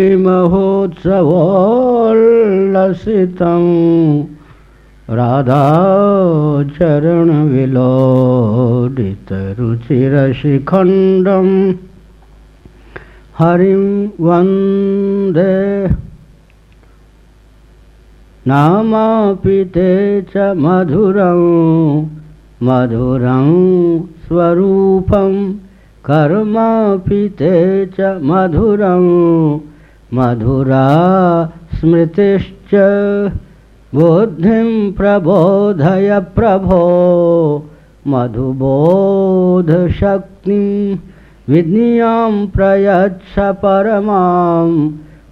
महोत्सवोल्लसितं राधाचरणविलोडितरुचिरशिखण्डं। हरिं वंदे। नामापि ते च मधुरं मधुरं स्वरूपं। कर्मापि च मधुरं मधुरा स्मृतिश्च बुद्धिं प्रबोधय प्रभो मधुबोधशक्तिं विज्ञां प्रयच्छ परमां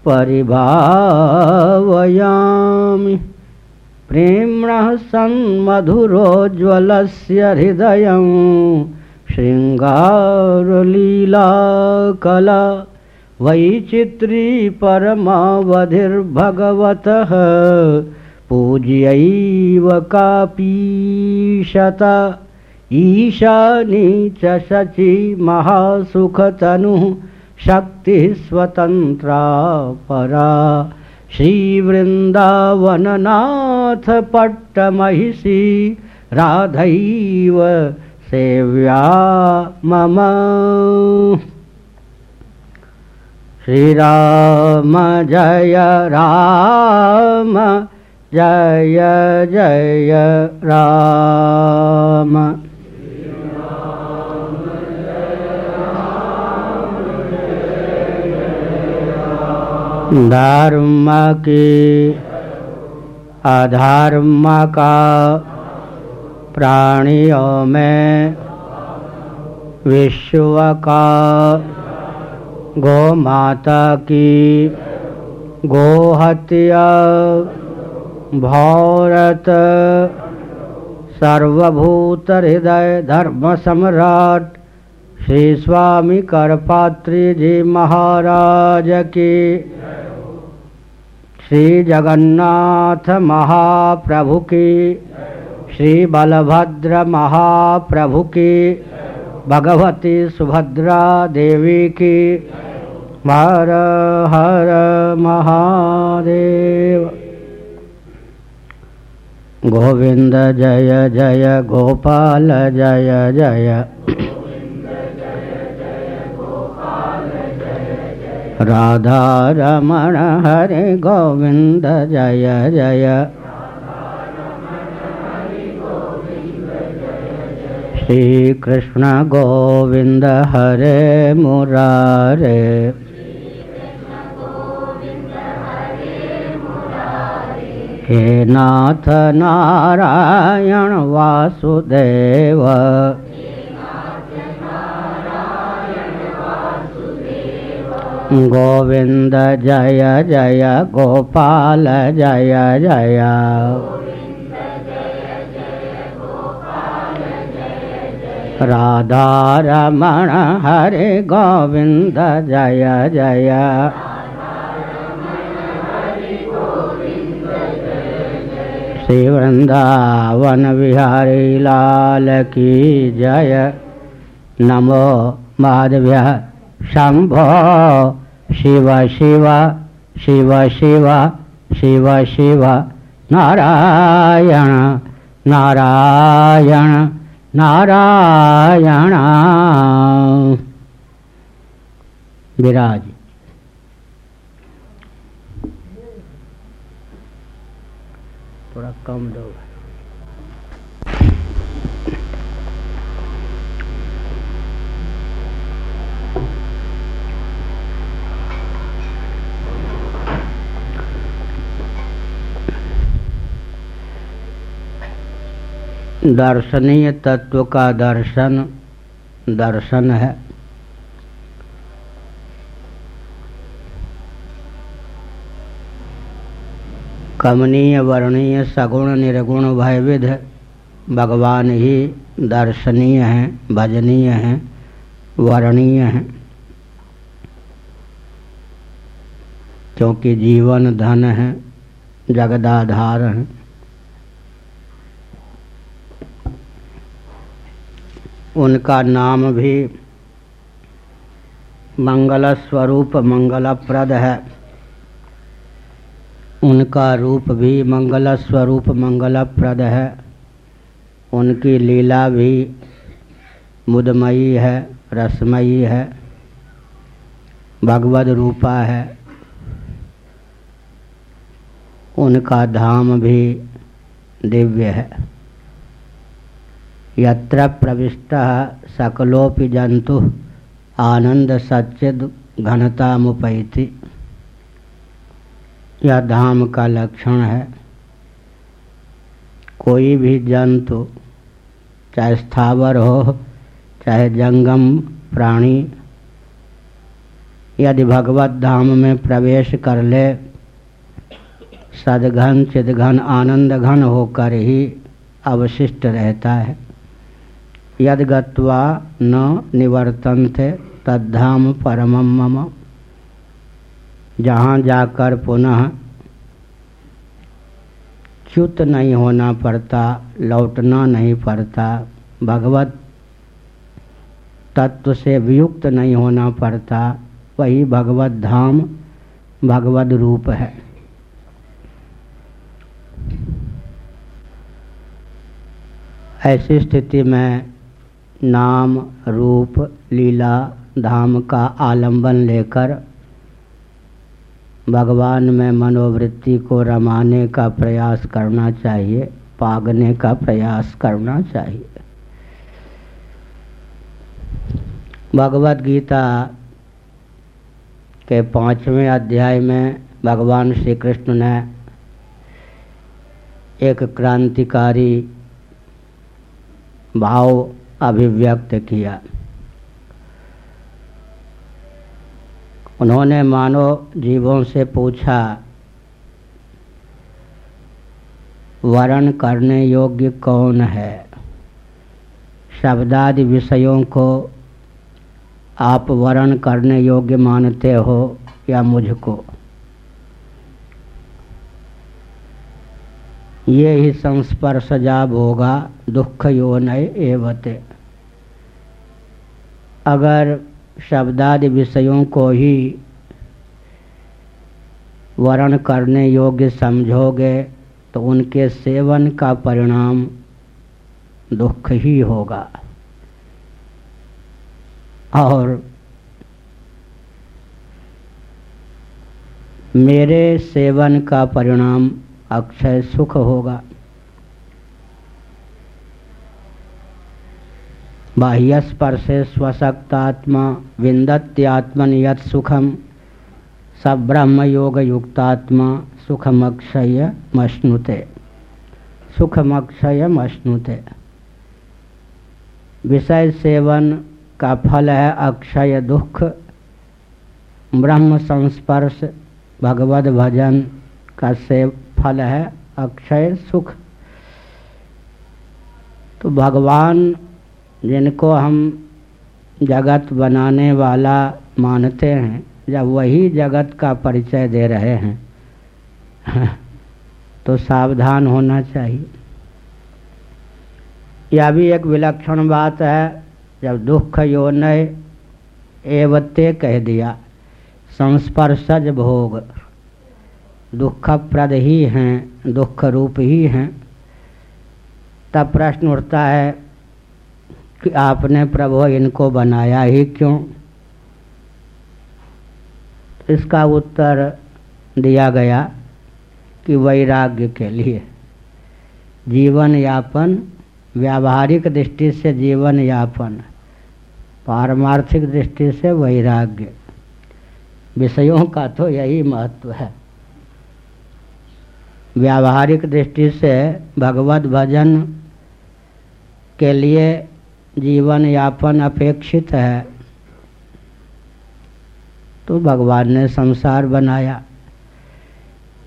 परिभावयामि। प्रेम्णः सन्मधुरोज्ज्वलस्य हृदयं शृङ्गारलीलाकला वैचित्री परमावधिर्भगवतः पूज्यैव कापीशता। ईशानी च शची महासुखतनुः शक्तिः स्वतन्त्रा परा। श्रीवृन्दावननाथ पट्टमहिषी राधैव सेव्या मम श्रीराम जय राम जय जय राम। धर्म की अधर्म का प्राणियों में विश्व का गो माता की गोहत्या भौरत सर्वभूत हृदय धर्म सम्राट श्री स्वामी करपात्री जी महाराज की। श्री जगन्नाथ महाप्रभु की। श्री बलभद्र महाप्रभु की। भगवती सुभद्रा देवी की। हर हर महादेव। गोविंद जय जय गोपाल, जय जय। राधा रमण हरे गोविंद, जय जय। श्री कृष्ण गोविंद हरे मुरारे। हे नाथ नारायण वासुदेव। गोविंद जय जय गोपाल जय जय। राधा रमण हरे गोविंद जय जय। श्री वृंदावन बिहारी लाल की जय। नमो माधव्य शंभो शिव शिव शिव शिव शिव शिव। नारायण नारायण नारायण। विराज। थोड़ा कम दो। दर्शनीय तत्व का दर्शन दर्शन है। कमनीय, वर्णीय, सगुण, निर्गुण, भयविध भगवान ही दर्शनीय हैं, भजनीय हैं, वर्णीय हैं। क्योंकि जीवन धन है, जगदाधार है। उनका नाम भी मंगल स्वरूप मंगलप्रद है। उनका रूप भी मंगल स्वरूप मंगलप्रद है। उनकी लीला भी मुदमयी है, रसमयी है, भगवद रूपा है। उनका धाम भी दिव्य है। यत्र प्रविष्ट सकलोपि जंतु आनंद सच्चिद घनता मुपैति यह धाम का लक्षण है। कोई भी जंतु, चाहे स्थावर हो, चाहे जंगम प्राणी, यदि भगवत धाम में प्रवेश कर ले, सदघन, चिदघन आनंद घन होकर ही अवशिष्ट रहता है। यद गत्वा न निवर्तन्ते, तद्धाम परम मम। जहाँ जाकर पुनः च्युत नहीं होना पड़ता, लौटना नहीं पड़ता। भगवत तत्व से वियुक्त नहीं होना पड़ता। वही भगवत धाम, भगवत रूप है। ऐसी स्थिति में नाम, रूप, लीला, धाम का आलंबन लेकर भगवान में मनोवृत्ति को रमाने का प्रयास करना चाहिए, पागने का प्रयास करना चाहिए। भगवत गीता के पाँचवें अध्याय में भगवान श्री कृष्ण ने एक क्रांतिकारी भाव अभिव्यक्त किया। उन्होंने मानव जीवों से पूछा, वर्ण करने योग्य कौन है? शब्दादि विषयों को आप वर्ण करने योग्य मानते हो या मुझको? ये ही संस्पर्श जाब होगा, दुख योनय एवते। अगर शब्दादि विषयों को ही वर्ण करने योग्य समझोगे तो उनके सेवन का परिणाम दुख ही होगा। और मेरे सेवन का परिणाम अक्षय सुख होगा। बाह्य स्पर्शे स्वशक्तात्मा विंदत्यात्मन यत सुखम सब ब्रह्म योग युक्तात्मा सुखमक्षय मश्नुते सुखमक्षय मश्नुते विषय सेवन का फल है अक्षय दुख ब्रह्म संस्पर्श भगवत भजन का से फल है अक्षय सुख। तो भगवान जिनको हम जगत बनाने वाला मानते हैं जब वही जगत का परिचय दे रहे हैं तो सावधान होना चाहिए। यह भी एक विलक्षण बात है, जब दुख योनय एवते कह दिया, संस्पर्शज भोग। दुखप्रद ही हैं दुख रूप ही हैं। तब प्रश्न उठता है कि आपने प्रभु इनको बनाया ही क्यों? इसका उत्तर दिया गया कि वैराग्य के लिए। जीवन यापन, व्यावहारिक दृष्टि से जीवन यापन, पारमार्थिक दृष्टि से वैराग्य। विषयों का तो यही महत्व है। व्यावहारिक दृष्टि से भगवत भजन के लिए जीवन यापन अपेक्षित है। तो भगवान ने संसार बनाया,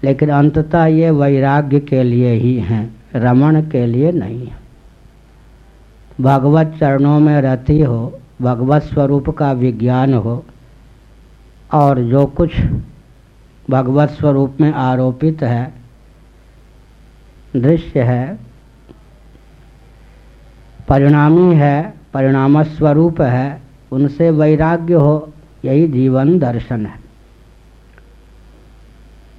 लेकिन अंततः ये वैराग्य के लिए ही हैं, रमण के लिए नहीं है। भगवत चरणों में रति हो, भगवत स्वरूप का विज्ञान हो, और जो कुछ भगवत स्वरूप में आरोपित है, दृश्य है परिणामी है परिणाम स्वरूप है, उनसे वैराग्य हो, यही जीवन दर्शन है।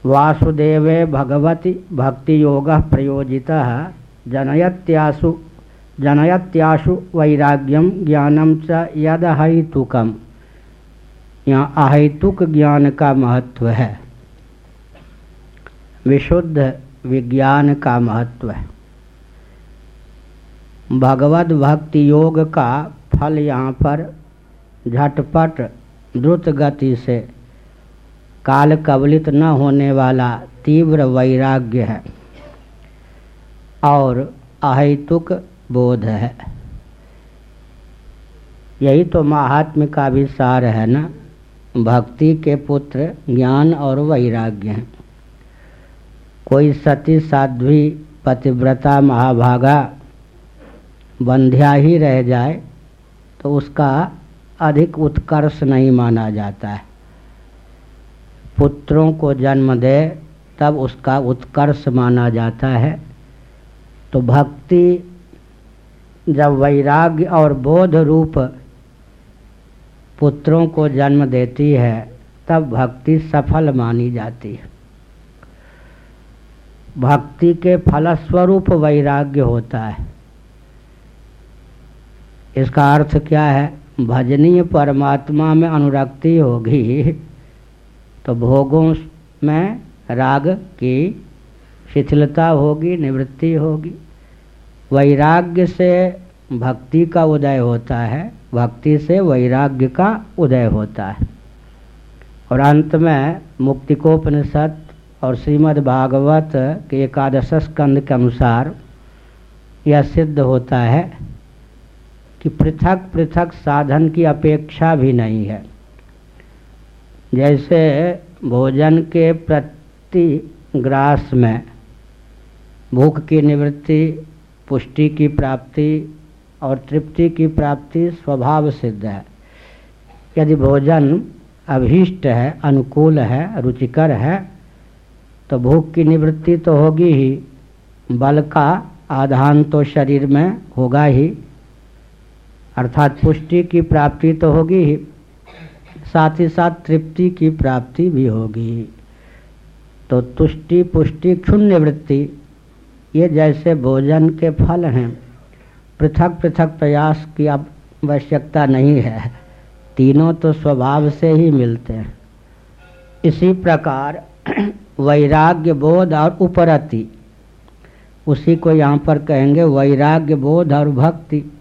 वासुदेवे भगवती भक्ति योग प्रयोजिता, जनयत्यासु जनयत्याशु वैराग्यम ज्ञानम च यद अहितुकम यहाँ अहितुक ज्ञान का महत्व है। विशुद्ध विज्ञान का महत्व है। भगवत भक्ति योग का फल यहाँ पर झटपट, द्रुत गति से काल कवलित न होने वाला तीव्र वैराग्य है और अहेतुक बोध है। यही तो महात्म का भी सार है ना? भक्ति के पुत्र ज्ञान और वैराग्य हैं। कोई सती साध्वी पतिव्रता महाभागा बंध्या ही रह जाए तो उसका अधिक उत्कर्ष नहीं माना जाता है। पुत्रों को जन्म दे, तब उसका उत्कर्ष माना जाता है। तो भक्ति जब वैराग्य और बोध रूप पुत्रों को जन्म देती है, तब भक्ति सफल मानी जाती है। भक्ति के फलस्वरूप वैराग्य होता है। इसका अर्थ क्या है? भजनीय परमात्मा में अनुरक्ति होगी तो भोगों में राग की शिथिलता होगी, निवृत्ति होगी। वैराग्य से भक्ति का उदय होता है, भक्ति से वैराग्य का उदय होता है। और अंत में मुक्तिकोपनिषद और श्रीमद् भागवत के एकादश स्कंद के अनुसार यह सिद्ध होता है कि पृथक पृथक साधन की अपेक्षा भी नहीं है। जैसे भोजन के प्रति ग्रास में भूख की निवृत्ति, पुष्टि की प्राप्ति और तृप्ति की प्राप्ति स्वभाव सिद्ध है। यदि भोजन अभीष्ट है, अनुकूल है, रुचिकर है तो भूख की निवृत्ति तो होगी ही, बल का आधान तो शरीर में होगा ही। अर्थात पुष्टि की प्राप्ति तो होगी ही, साथ ही साथ तृप्ति की प्राप्ति भी होगी। तो तुष्टि, पुष्टि क्षुण्य वृत्ति, ये जैसे भोजन के फल हैं, पृथक पृथक प्रयास की आवश्यकता नहीं है। तीनों तो स्वभाव से ही मिलते हैं। इसी प्रकार वैराग्य, बोध और उपरति, उसी को यहाँ पर कहेंगे वैराग्य, बोध और भक्ति।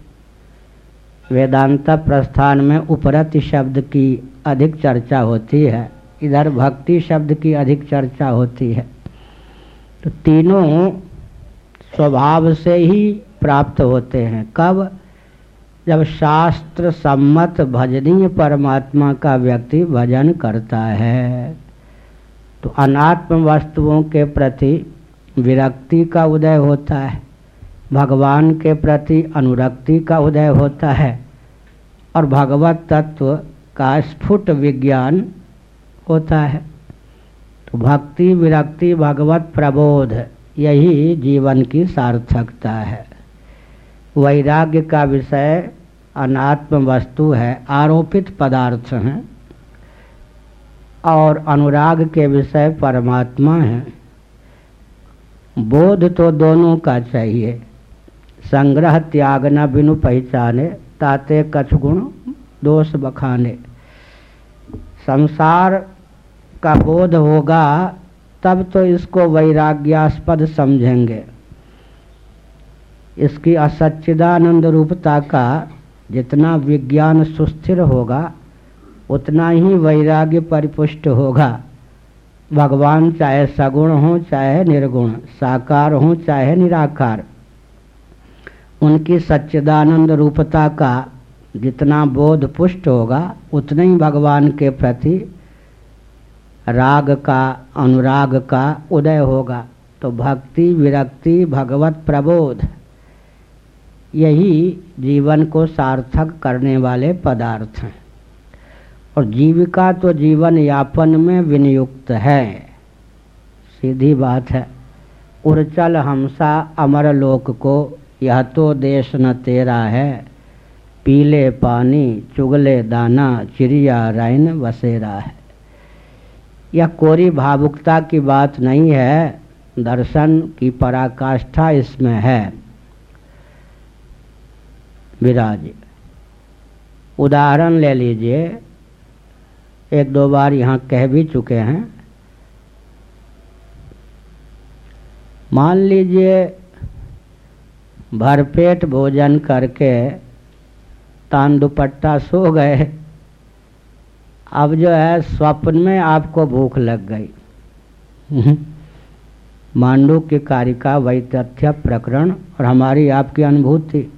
वेदांत प्रस्थान में उपरति शब्द की अधिक चर्चा होती है। इधर भक्ति शब्द की अधिक चर्चा होती है। तो तीनों स्वभाव से ही प्राप्त होते हैं। कब? जब शास्त्र सम्मत भजनीय परमात्मा का व्यक्ति भजन करता है। तो अनात्म वस्तुओं के प्रति विरक्ति का उदय होता है। भगवान के प्रति अनुरक्ति का उदय होता है और भगवत तत्व का स्फुट विज्ञान होता है। तो भक्ति विरक्ति भगवत प्रबोध, यही जीवन की सार्थकता है। वैराग्य का विषय अनात्म वस्तु है, आरोपित पदार्थ हैं और अनुराग के विषय परमात्मा है। बोध तो दोनों का चाहिए। संग्रह त्याग न बिनु पहचाने, ताते कछ गुण दोष बखाने। संसार का बोध होगा, तब तो इसको वैराग्यास्पद समझेंगे। इसकी असच्चिदानंद रूपता का जितना विज्ञान सुस्थिर होगा, उतना ही वैराग्य परिपुष्ट होगा। भगवान चाहे सगुण हो, चाहे निर्गुण, साकार हो, चाहे निराकार। उनकी सच्चिदानंद रूपता का जितना बोध पुष्ट होगा, उतने ही भगवान के प्रति राग का, अनुराग का उदय होगा। तो भक्ति, विरक्ति, भगवत प्रबोध, यही जीवन को सार्थक करने वाले पदार्थ हैं। और जीविका तो जीवन यापन में विनियुक्त है। सीधी बात है, उर्चल हमसा अमर लोक को यह तो देश न तेरा है। पीले पानी, चुगले दाना, चिड़िया रैन बसेरा है। यह कोरी भावुकता की बात नहीं है, दर्शन की पराकाष्ठा इसमें है। विराज, उदाहरण ले लीजिए। एक दो बार यहाँ कह भी चुके हैं। मान लीजिए भरपेट भोजन करके तान दुपट्टा सो गए। अब जो है स्वप्न में आपको भूख लग गई। मांडू की कारिका वैतथ्य प्रकरण और हमारी आपकी अनुभूति।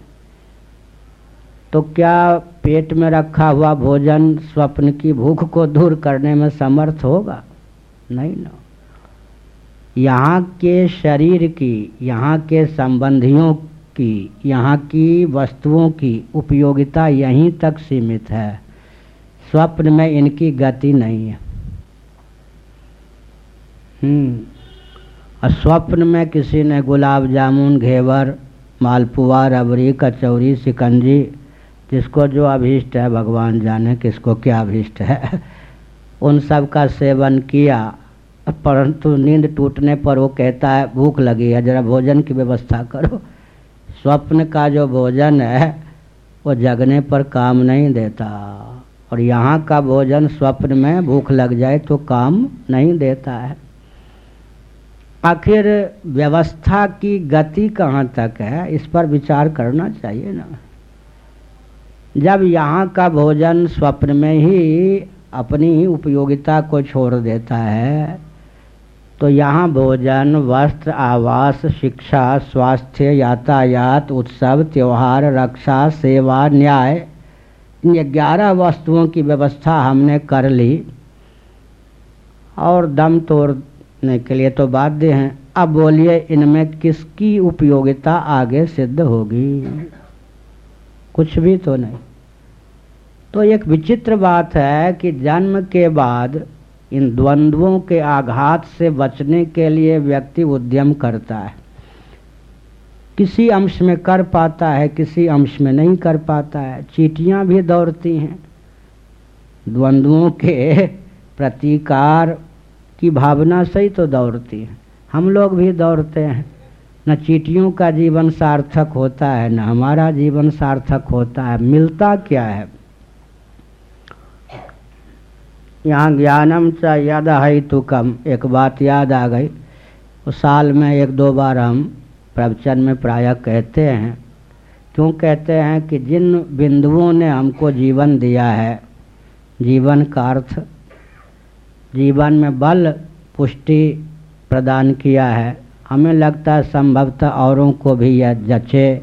तो क्या पेट में रखा हुआ भोजन स्वप्न की भूख को दूर करने में समर्थ होगा? नहीं ना। यहाँ के शरीर की, यहाँ के संबंधियों की, यहाँ की वस्तुओं की उपयोगिता यहीं तक सीमित है। स्वप्न में इनकी गति नहीं है। हम्म स्वप्न में किसी ने गुलाब जामुन, घेवर, मालपुआ, रबड़ी, कचौरी, सिकंजी, जिसको जो अभीष्ट है, भगवान जाने किसको क्या अभीष्ट है, उन सब का सेवन किया। परंतु नींद टूटने पर वो कहता है, भूख लगी है, जरा भोजन की व्यवस्था करो। स्वप्न का जो भोजन है, वो जगने पर काम नहीं देता। और यहाँ का भोजन स्वप्न में भूख लग जाए तो काम नहीं देता है। आखिर व्यवस्था की गति कहाँ तक है, इस पर विचार करना चाहिए ना। जब यहाँ का भोजन स्वप्न में ही अपनी उपयोगिता को छोड़ देता है तो यहाँ भोजन, वस्त्र, आवास, शिक्षा, स्वास्थ्य, यातायात, उत्सव, त्यौहार, रक्षा, सेवा, न्याय इन ग्यारह वस्तुओं की व्यवस्था हमने कर ली। और दम तोड़ने के लिए तो बाध्य हैं। अब बोलिए, इनमें किसकी उपयोगिता आगे सिद्ध होगी? कुछ भी तो नहीं। तो एक विचित्र बात है कि जन्म के बाद इन द्वंद्वों के आघात से बचने के लिए व्यक्ति उद्यम करता है। किसी अंश में कर पाता है, किसी अंश में नहीं कर पाता है। चीटियाँ भी दौड़ती हैं। द्वंद्वों के प्रतिकार की भावना से ही तो दौड़ती है। हम लोग भी दौड़ते हैं। न चीटियों का जीवन सार्थक होता है, न हमारा जीवन सार्थक होता है। मिलता क्या है? यहाँ ज्ञानम च यद है तो कम एक बात याद आ गई। उस साल में एक दो बार हम प्रवचन में प्राय कहते हैं। क्यों कहते हैं कि जिन बिंदुओं ने हमको जीवन दिया है, जीवन का अर्थ, जीवन में बल, पुष्टि प्रदान किया है, हमें लगता है संभवतः औरों को भी यह जचे,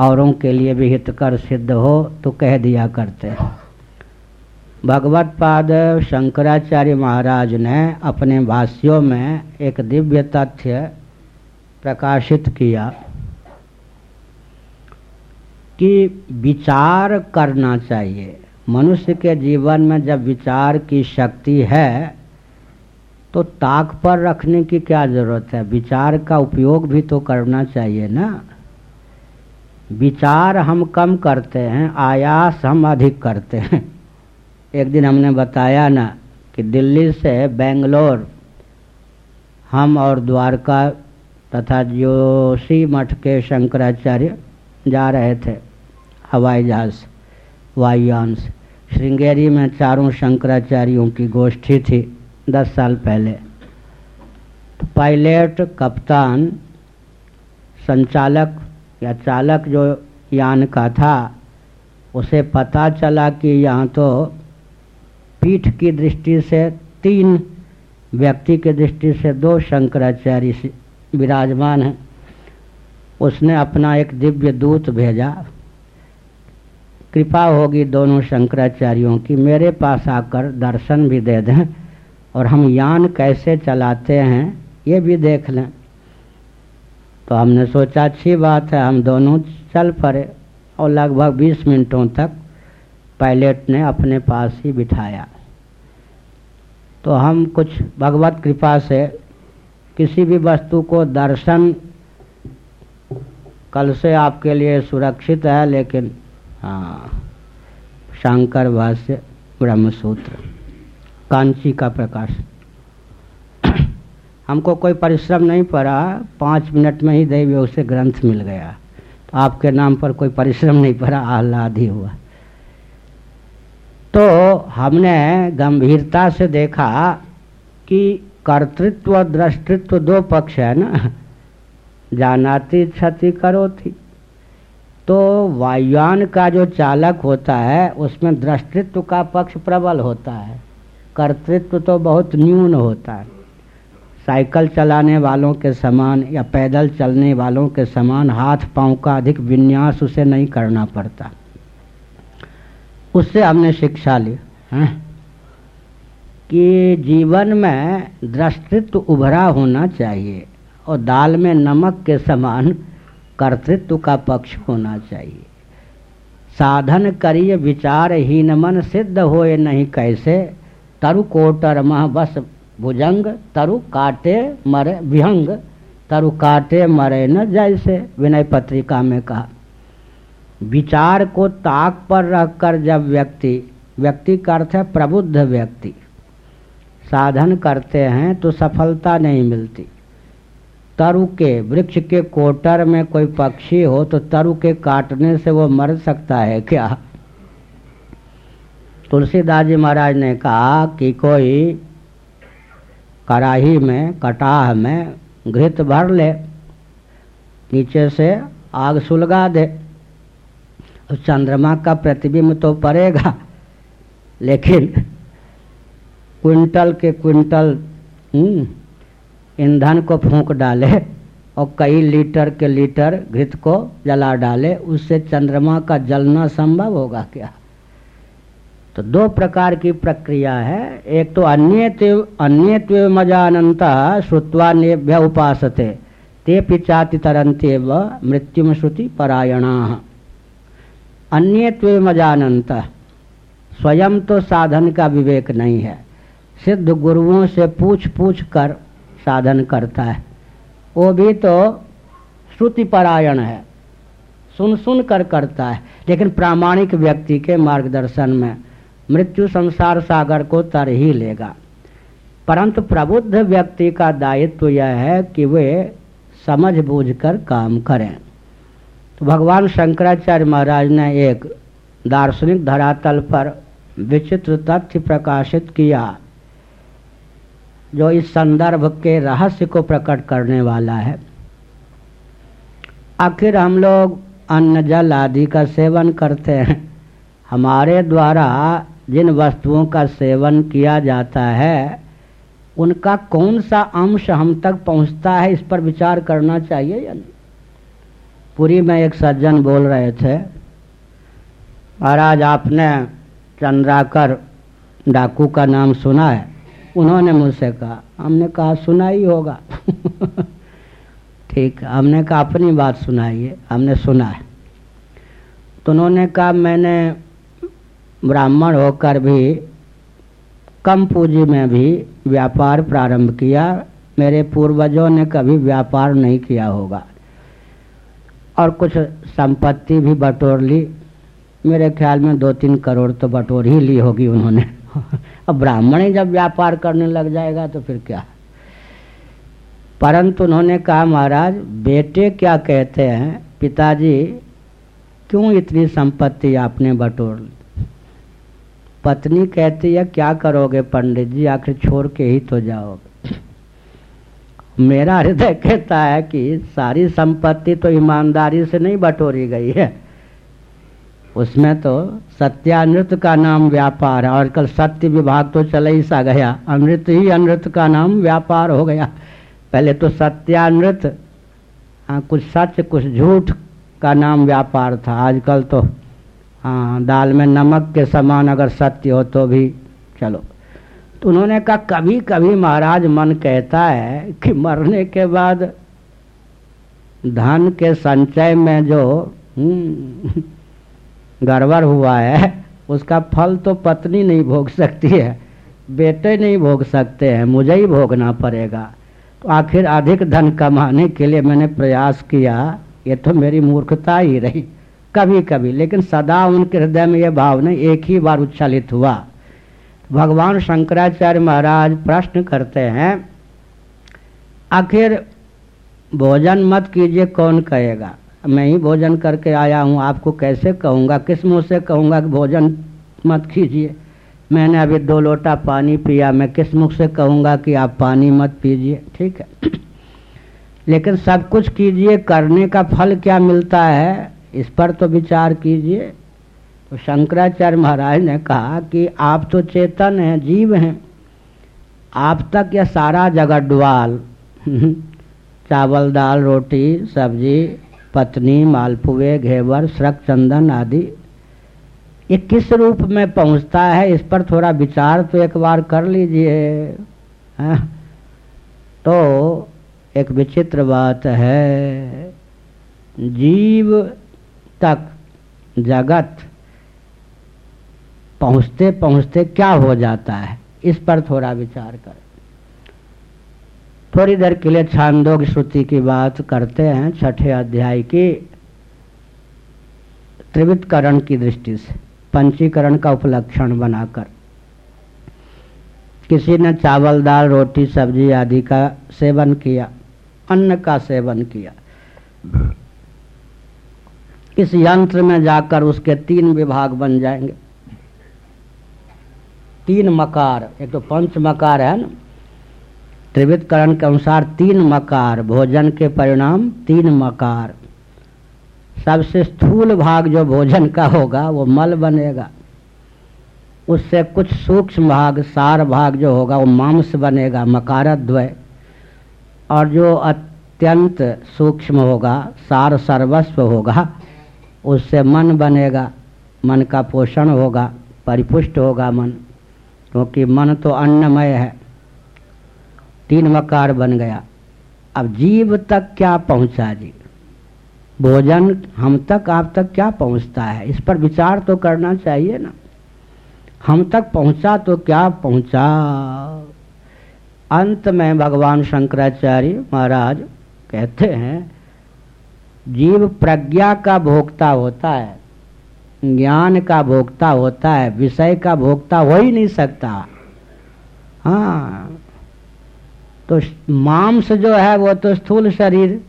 औरों के लिए भी हितकर सिद्ध हो तो कह दिया करते हैं। भगवत पाद शंकराचार्य महाराज ने अपने भाष्यों में एक दिव्य तथ्य प्रकाशित किया कि विचार करना चाहिए। मनुष्य के जीवन में जब विचार की शक्ति है तो ताक पर रखने की क्या ज़रूरत है? विचार का उपयोग भी तो करना चाहिए ना। विचार हम कम करते हैं, आयास हम अधिक करते हैं। एक दिन हमने बताया ना कि दिल्ली से बेंगलोर, हम और द्वारका तथा जोशी मठ के शंकराचार्य जा रहे थे, हवाई जहाज़, वायुयान से। श्रृंगेरी में चारों शंकराचार्यों की गोष्ठी थी, दस साल पहले। तो पायलट, कप्तान, संचालक या चालक जो यान का था, उसे पता चला कि यहाँ तो पीठ की दृष्टि से तीन, व्यक्ति की दृष्टि से दो शंकराचार्य विराजमान हैं। उसने अपना एक दिव्य दूत भेजा। कृपा होगी दोनों शंकराचार्यों की, मेरे पास आकर दर्शन भी दे दें और हम यान कैसे चलाते हैं, ये भी देख लें। तो हमने सोचा, अच्छी बात है, हम दोनों चल पड़े और लगभग 20 मिनटों तक पायलट ने अपने पास ही बिठाया। तो हम कुछ भगवत कृपा से किसी भी वस्तु को दर्शन कल से आपके लिए सुरक्षित है, लेकिन हाँ शंकर भाष्य, ब्रह्मसूत्र, कांची का प्रकाश। हमको कोई परिश्रम नहीं पड़ा, पाँच मिनट में ही दैव उसे ग्रंथ मिल गया। तो आपके नाम पर कोई परिश्रम नहीं पड़ा, आह्लाद ही हुआ। तो हमने गंभीरता से देखा कि कर्तृत्व और दृष्टित्व दो पक्ष है ना। जानाती, क्षति करो थी तो वायुयान का जो चालक होता है, उसमें दृष्टित्व का पक्ष प्रबल होता है। कर्तृत्व तो बहुत न्यून होता है। साइकिल चलाने वालों के समान या पैदल चलने वालों के समान हाथ पाँव का अधिक विन्यास उसे नहीं करना पड़ता। उससे हमने शिक्षा ली। है। कि जीवन में दृष्टित्व उभरा होना चाहिए और दाल में नमक के समान कर्तृत्व का पक्ष होना चाहिए। साधन करिए विचारहीन मन सिद्ध होए नहीं कैसे। तरु कोटर मह बस भुजंग तरु काटे मरे विहंग तरु काटे मरे न जैसे। विनय पत्रिका में कहा विचार को ताक पर रखकर जब व्यक्ति व्यक्ति का अर्थ है प्रबुद्ध व्यक्ति, साधन करते हैं तो सफलता नहीं मिलती। तरु के, वृक्ष के कोटर में कोई पक्षी हो तो तरु के काटने से वो मर सकता है क्या? तुलसीदास जी महाराज ने कहा कि कोई कड़ाही में, कटाह में घृत भर ले, नीचे से आग सुलगा दे। उस चंद्रमा का प्रतिबिंब तो पड़ेगा। लेकिन क्विंटल के क्विंटल हम्म, ईंधन को फूंक डाले और कई लीटर के लीटर घृत को जला डाले उससे चंद्रमा का जलना संभव होगा क्या? तो दो प्रकार की प्रक्रिया है। एक तो अन्य अन्य मजानंत श्रुत्वा नेभ्य उपासते ते पिचाति तरंते व मृत्युम श्रुति परायणा। अन्य मजानंत स्वयं तो साधन का विवेक नहीं है। सिद्ध गुरुओं से पूछ पूछ कर साधन करता है। वो भी तो श्रुति परायण है। सुन सुन कर करता है। लेकिन प्रामाणिक व्यक्ति के मार्गदर्शन में मृत्यु संसार सागर को तर ही लेगा। परंतु प्रबुद्ध व्यक्ति का दायित्व यह है कि वे समझ बूझ कर काम करें। तो भगवान शंकराचार्य महाराज ने एक दार्शनिक धरातल पर विचित्र तथ्य प्रकाशित किया, जो इस संदर्भ के रहस्य को प्रकट करने वाला है। आखिर हम लोग अन्न, जल आदि का सेवन करते हैं। हमारे द्वारा जिन वस्तुओं का सेवन किया जाता है, उनका कौन सा अंश हम तक पहुँचता है, इस पर विचार करना चाहिए या नहीं? पूरी में एक सज्जन बोल रहे थे, महाराज, आपने चंद्राकर डाकू का नाम सुना है? उन्होंने मुझसे कहा, हमने कहा सुना ही होगा। ठीक, हमने कहा, अपनी बात सुनाइए, हमने सुना है। तो उन्होंने कहा, मैंने ब्राह्मण होकर भी कम पूंजी में भी व्यापार प्रारंभ किया, मेरे पूर्वजों ने कभी व्यापार नहीं किया होगा। और कुछ संपत्ति भी बटोर ली। मेरे ख्याल में दो तीन करोड़ तो बटोर ही ली होगी उन्होंने। अब ब्राह्मण ही जब व्यापार करने लग जाएगा तो फिर क्या? परंतु उन्होंने कहा, महाराज, बेटे क्या कहते हैं? पिताजी, क्यों इतनी संपत्ति आपने बटोर ली? पत्नी कहती है, क्या करोगे पंडित जी? आखिर छोड़ के ही तो जाओगे। मेरा हृदय कहता है कि सारी संपत्ति तो ईमानदारी से नहीं बटोरी गई है। उसमें तो सत्यानृत का नाम व्यापार है। और कल सत्य विभाग तो चले ही सा गया। अमृत ही अनृत का नाम व्यापार हो गया। पहले तो सत्यानृत हाँ कुछ सच, कुछ झूठ का नाम व्यापार था। आजकल तो हाँ दाल में नमक के समान अगर सत्य हो तो भी। चलो। तो उन्होंने कहा कभी कभी महाराज मन कहता है कि मरने के बाद धन के संचय में जो हम्म, गड़बड़ हुआ है उसका फल तो पत्नी नहीं भोग सकती है बेटे नहीं भोग सकते हैं मुझे ही भोगना पड़ेगा। तो आखिर अधिक धन कमाने के लिए मैंने प्रयास किया ये तो मेरी मूर्खता ही रही कभी कभी। लेकिन सदा उनके हृदय में यह भाव नहीं एक ही बार उच्छलित हुआ। भगवान शंकराचार्य महाराज प्रश्न करते हैं, आखिर भोजन मत कीजिए, कौन कहेगा? मैं ही भोजन करके आया हूँ, आपको कैसे कहूँगा, किस मुँह से कहूँगा कि भोजन मत कीजिए? मैंने अभी दो लोटा पानी पिया, मैं किस मुख से कहूँगा कि आप पानी मत पीजिए? ठीक है। लेकिन सब कुछ कीजिए, करने का फल क्या मिलता है, इस पर तो विचार कीजिए। तो शंकराचार्य महाराज ने कहा कि आप तो चेतन हैं, जीव हैं। आप तक यह सारा जगत डुआल। चावल, दाल, रोटी, सब्ज़ी, पत्नी, मालपुए, घेवर श्रक चंदन आदि। ये किस रूप में पहुँचता है, इस पर थोड़ा विचार तो एक बार कर लीजिए। हाँ? तो एक विचित्र बात है, जीव तक जगत पहुँचते पहुँचते क्या हो जाता है? इस पर थोड़ा विचार कर। थोड़ी देर के लिए छांदोग श्रुति की बात करते हैं, छठे अध्याय की त्रिवितकरण की दृष्टि से, पंचीकरण का उपलक्षण बनाकर। किसी ने चावल, दाल, रोटी, सब्ज़ी आदि का सेवन किया, अन्न का सेवन किया। इस यंत्र में जाकर उसके तीन विभाग बन जाएँगे। तीन मकार, एक तो पंच मकार है। ना त्रिवितकरण के अनुसार तीन मकार, भोजन के परिणाम तीन मकार। सबसे स्थूल भाग जो भोजन का होगा, वो मल बनेगा। उससे कुछ सूक्ष्म भाग, सार भाग जो होगा, वो मांस बनेगा, मकारद्वय। और जो अत्यंत सूक्ष्म होगा, सार सर्वस्व होगा, उससे मन बनेगा। मन का पोषण होगा, परिपुष्ट होगा मन। क्योंकि मन तो अन्नमय है। तीन मकार बन गया। अब जीव तक क्या पहुँचा जी? भोजन हम तक आप तक क्या पहुँचता है? इस पर विचार तो करना चाहिए ना। हम तक पहुँचा तो क्या पहुँचा? अंत में भगवान शंकराचार्य महाराज कहते हैं, जीव प्रज्ञा का भोक्ता होता है। ज्ञान का भोक्ता होता है, विषय का भोक्ता हो ही नहीं सकता। हाँ। तो मांस जो है, वो तो स्थूल शरीर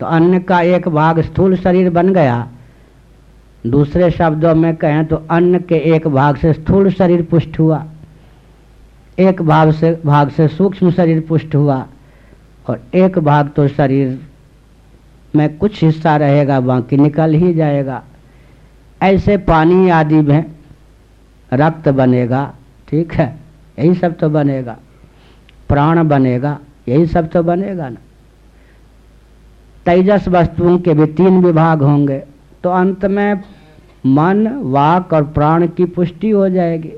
तो अन्न का एक भाग स्थूल शरीर बन गया। दूसरे शब्दों में कहें तो अन्न के एक भाग से स्थूल शरीर पुष्ट हुआ। एक भाग से भाग से सूक्ष्म शरीर पुष्ट हुआ। और एक भाग तो शरीर में कुछ हिस्सा रहेगा, बाकी निकल ही जाएगा। ऐसे पानी आदि में रक्त बनेगा, ठीक है? यही सब तो बनेगा। प्राण बनेगा, यही सब तो बनेगा ना। तेजस वस्तुओं के भी तीन विभाग होंगे तो अंत में मन, वाक और प्राण की पुष्टि हो जाएगी।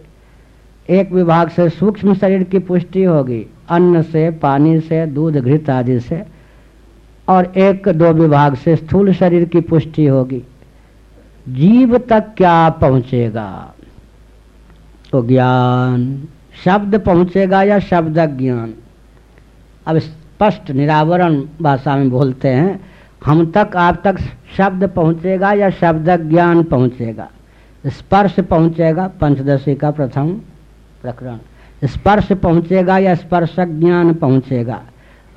एक विभाग से सूक्ष्म शरीर की पुष्टि होगी, अन्न से, पानी से, दूध, घृत आदि से, और एक दो विभाग से स्थूल शरीर की पुष्टि होगी। जीव तक क्या पहुंचेगा? तो ज्ञान। शब्द पहुंचेगा या शब्द ज्ञान अब स्पष्ट निरावरण भाषा में बोलते हैं, हम तक, आप तक शब्द पहुंचेगा या शब्द ज्ञान पहुंचेगा? स्पर्श पहुंचेगा, पंचदशी का प्रथम प्रकरण। स्पर्श पहुंचेगा या स्पर्श ज्ञान पहुंचेगा?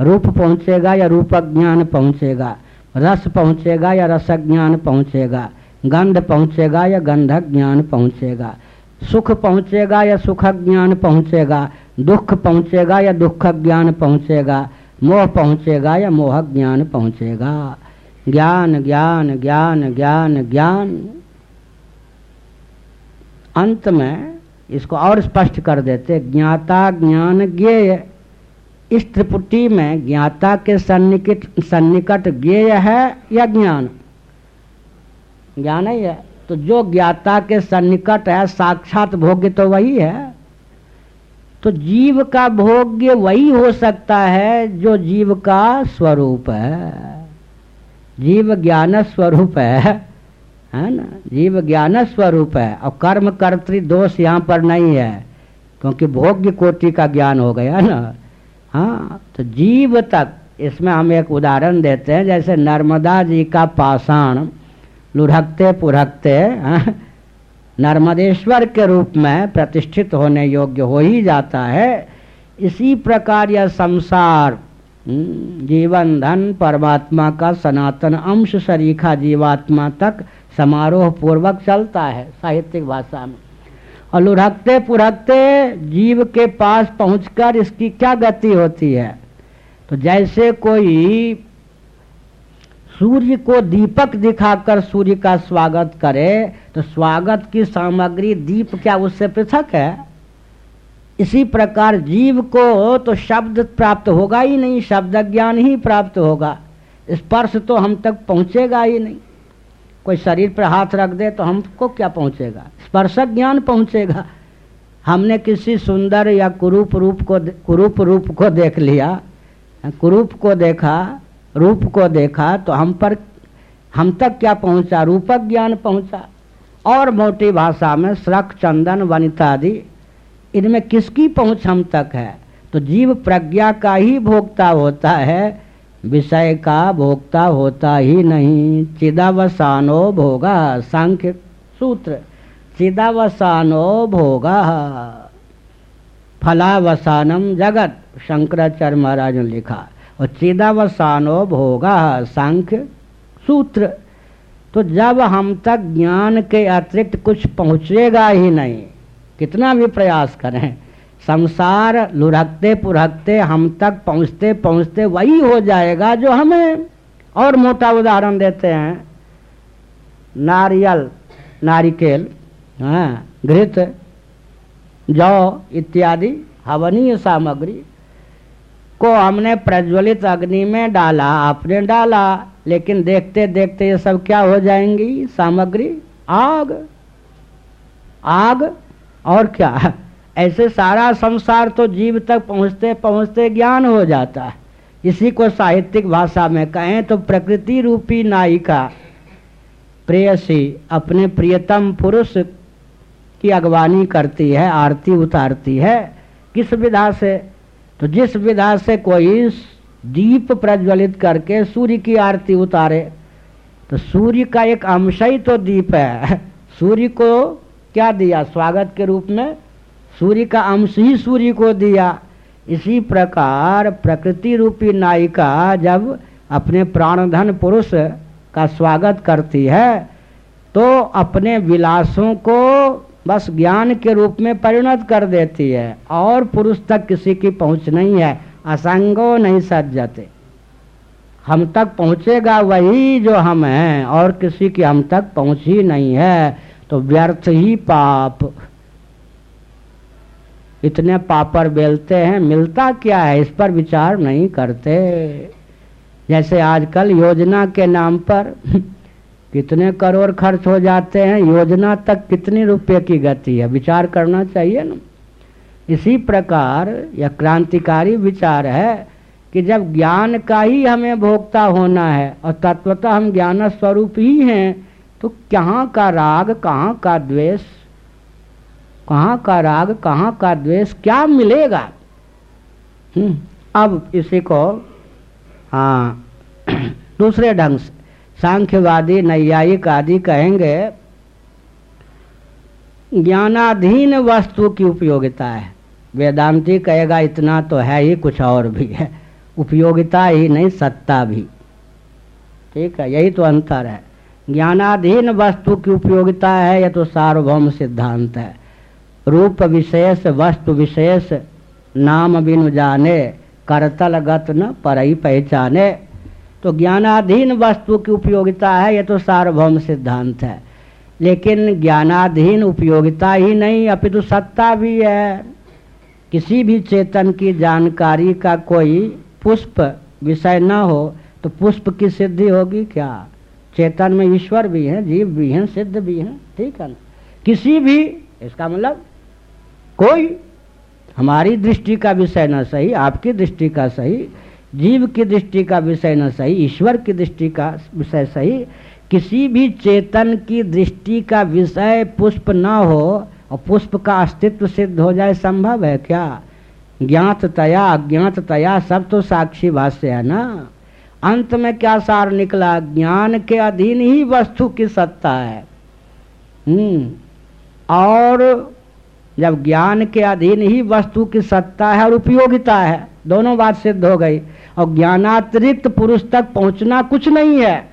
रूप पहुंचेगा या रूप ज्ञान पहुंचेगा? रस पहुंचेगा या रस ज्ञान पहुंचेगा? गंध पहुंचेगा या गंधक ज्ञान पहुंचेगा? सुख पहुंचेगा या सुख ज्ञान पहुंचेगा? दुख पहुंचेगा या दुख ज्ञान पहुंचेगा? मोह पहुंचेगा या मोह ज्ञान पहुंचेगा? ज्ञान ज्ञान ज्ञान ज्ञान ज्ञान। अंत में इसको और स्पष्ट कर देते ज्ञाता ज्ञान ज्ञेय। इस त्रिपुटी में ज्ञाता के सन्निकट सन्निकट ज्ञेय है या ज्ञान? ज्ञान ही है। तो जो ज्ञाता के सन्निकट है, साक्षात भोग्य तो वही है। तो जीव का भोग्य वही हो सकता है जो जीव का स्वरूप है। जीव ज्ञान स्वरूप है है ना? जीव ज्ञान स्वरूप है। और कर्म कर्तृ दोष यहाँ पर नहीं है, क्योंकि भोग्य कोटि का ज्ञान हो गया ना। हाँ तो जीव तक, इसमें हम एक उदाहरण देते हैं, जैसे नर्मदा जी का पाषाण। लुढ़कते पुरखते हाँ, नर्मदेश्वर के रूप में प्रतिष्ठित होने योग्य हो ही जाता है। इसी प्रकार यह संसार हम्म, जीवन धन परमात्मा का सनातन अंश शरीखा जीवात्मा तक समारोह पूर्वक चलता है साहित्यिक भाषा में। और लुढ़कते पुरखते जीव के पास पहुंचकर इसकी क्या गति होती है? तो जैसे कोई सूर्य को दीपक दिखाकर सूर्य का स्वागत करे तो स्वागत की सामग्री दीप क्या उससे पृथक है? इसी प्रकार जीव को तो शब्द प्राप्त होगा ही नहीं, शब्द ज्ञान ही प्राप्त होगा। स्पर्श तो हम तक पहुंचेगा ही नहीं। कोई शरीर पर हाथ रख दे तो हमको क्या पहुंचेगा? स्पर्शक ज्ञान पहुंचेगा। हमने किसी सुंदर या कुरूप रूप को कुरूप रूप को देख लिया, कुरूप को देखा रूप को देखा तो हम पर, हम तक क्या पहुँचा? रूपक ज्ञान पहुँचा। और मोटी भाषा में श्रक चंदन वनिता आदि इनमें किसकी पहुँच हम तक है? तो जीव प्रज्ञा का ही भोक्ता होता है, विषय का भोक्ता होता ही नहीं। चिदावसानो भोगा सांख्य सूत्र। चिदावसानो भोगा, फलावसानम जगत, शंकराचार्य महाराज ने लिखा। और चिदावसानो भोगा सांख्य सूत्र। तो जब हम तक ज्ञान के अतिरिक्त कुछ पहुँचेगा ही नहीं, कितना भी प्रयास करें, संसार लुढ़कते पुरखते हम तक पहुँचते पहुँचते वही हो जाएगा जो हमें और मोटा उदाहरण देते हैं। नारियल, नारिकेल हाँ घृत, जौ इत्यादि हवनीय सामग्री को हमने प्रज्वलित अग्नि में डाला, आपने डाला, लेकिन देखते देखते ये सब क्या हो जाएँगी? सामग्री? आग। आग? और क्या? ऐसे सारा संसार तो जीव तक पहुँचते पहुँचते ज्ञान हो जाता है। इसी को साहित्यिक भाषा में कहें तो प्रकृति रूपी नायिका। प्रेयसी अपने प्रियतम पुरुष की अगवानी करती है, आरती उतारती है। किस विधा से? तो जिस विधा से कोई दीप प्रज्वलित करके सूर्य की आरती उतारे तो सूर्य का एक अंश ही तो दीप है। सूर्य को क्या दिया? स्वागत के रूप में सूर्य का अंश ही सूर्य को दिया। इसी प्रकार प्रकृति रूपी नायिका जब अपने प्राणधन पुरुष का स्वागत करती है तो अपने विलासों को बस ज्ञान के रूप में परिणत कर देती है, और पुरुष तक किसी की पहुँच नहीं है, असंगो नहीं सज जाते। हम तक पहुंचेगा वही जो हम हैं, और किसी की हम तक पहुँच ही नहीं है तो व्यर्थ ही पाप। इतने पापर बेलते हैं, मिलता क्या है, इस पर विचार नहीं करते। जैसे आजकल योजना के नाम पर कितने करोड़ खर्च हो जाते हैं योजना तक कितने रुपए की गति है? विचार करना चाहिए ना। इसी प्रकार यह क्रांतिकारी विचार है कि जब ज्ञान का ही हमें भोक्ता होना है और तत्वतः हम ज्ञान स्वरूप ही हैं तो कहाँ का राग कहाँ का द्वेष कहाँ का राग कहाँ का द्वेष क्या मिलेगा? हम्म, अब इसी को हाँ दूसरे ढंग से। सांख्यवादी, नैयायिक आदि कहेंगे, ज्ञानाधीन वस्तु की उपयोगिता है। वेदांती कहेगा, इतना तो है ही, कुछ और भी है। उपयोगिता ही नहीं, सत्ता भी। ठीक है, यही तो अंतर है। ज्ञानाधीन वस्तु की उपयोगिता है, यह तो सार्वभौम सिद्धांत है। रूप विशेष, वस्तु विशेष, नाम बिन जाने करतल गत न पर ही पहचाने। तो ज्ञानाधीन वस्तु की उपयोगिता है यह तो सार्वभौम सिद्धांत है। लेकिन ज्ञानाधीन उपयोगिता ही नहीं, अपितु सत्ता भी है। किसी भी चेतन की जानकारी का कोई पुष्प विषय न हो तो पुष्प की सिद्धि होगी क्या? चेतन में ईश्वर भी है, जीव भी हैं, सिद्ध भी हैं, ठीक है ना? किसी भी, इसका मतलब कोई हमारी दृष्टि का विषय ना सही, आपकी दृष्टि का सही जीव की दृष्टि का विषय न सही, ईश्वर की दृष्टि का विषय सही, किसी भी चेतन की दृष्टि का विषय पुष्प न हो और पुष्प का अस्तित्व सिद्ध हो जाए संभव है क्या? ज्ञात तया, अज्ञात तया, सब तो साक्षी भाष्य है ना? अंत में क्या सार निकला? ज्ञान के अधीन ही वस्तु की सत्ता है। हम्म और जब ज्ञान के अधीन ही वस्तु की सत्ता है और उपयोगिता है, दोनों बात सिद्ध हो गई। और ज्ञानातिरिक्त पुरुष तक पहुँचना कुछ नहीं है।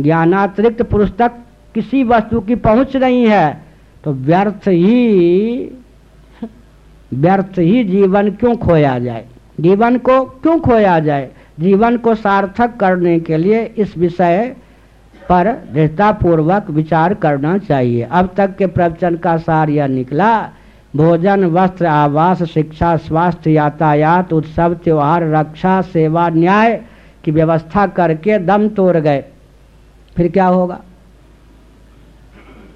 ज्ञानातिरिक्त पुरुष तक किसी वस्तु की पहुँच नहीं है। तो व्यर्थ ही व्यर्थ ही जीवन क्यों खोया जाए? जीवन को क्यों खोया जाए? जीवन को सार्थक करने के लिए इस विषय पर दृढ़तापूर्वक विचार करना चाहिए। अब तक के प्रवचन का सार यह निकला, भोजन, वस्त्र, आवास, शिक्षा, स्वास्थ्य, यातायात, उत्सव, त्योहार, रक्षा, सेवा, न्याय की व्यवस्था करके दम तोड़ गए। फिर क्या होगा?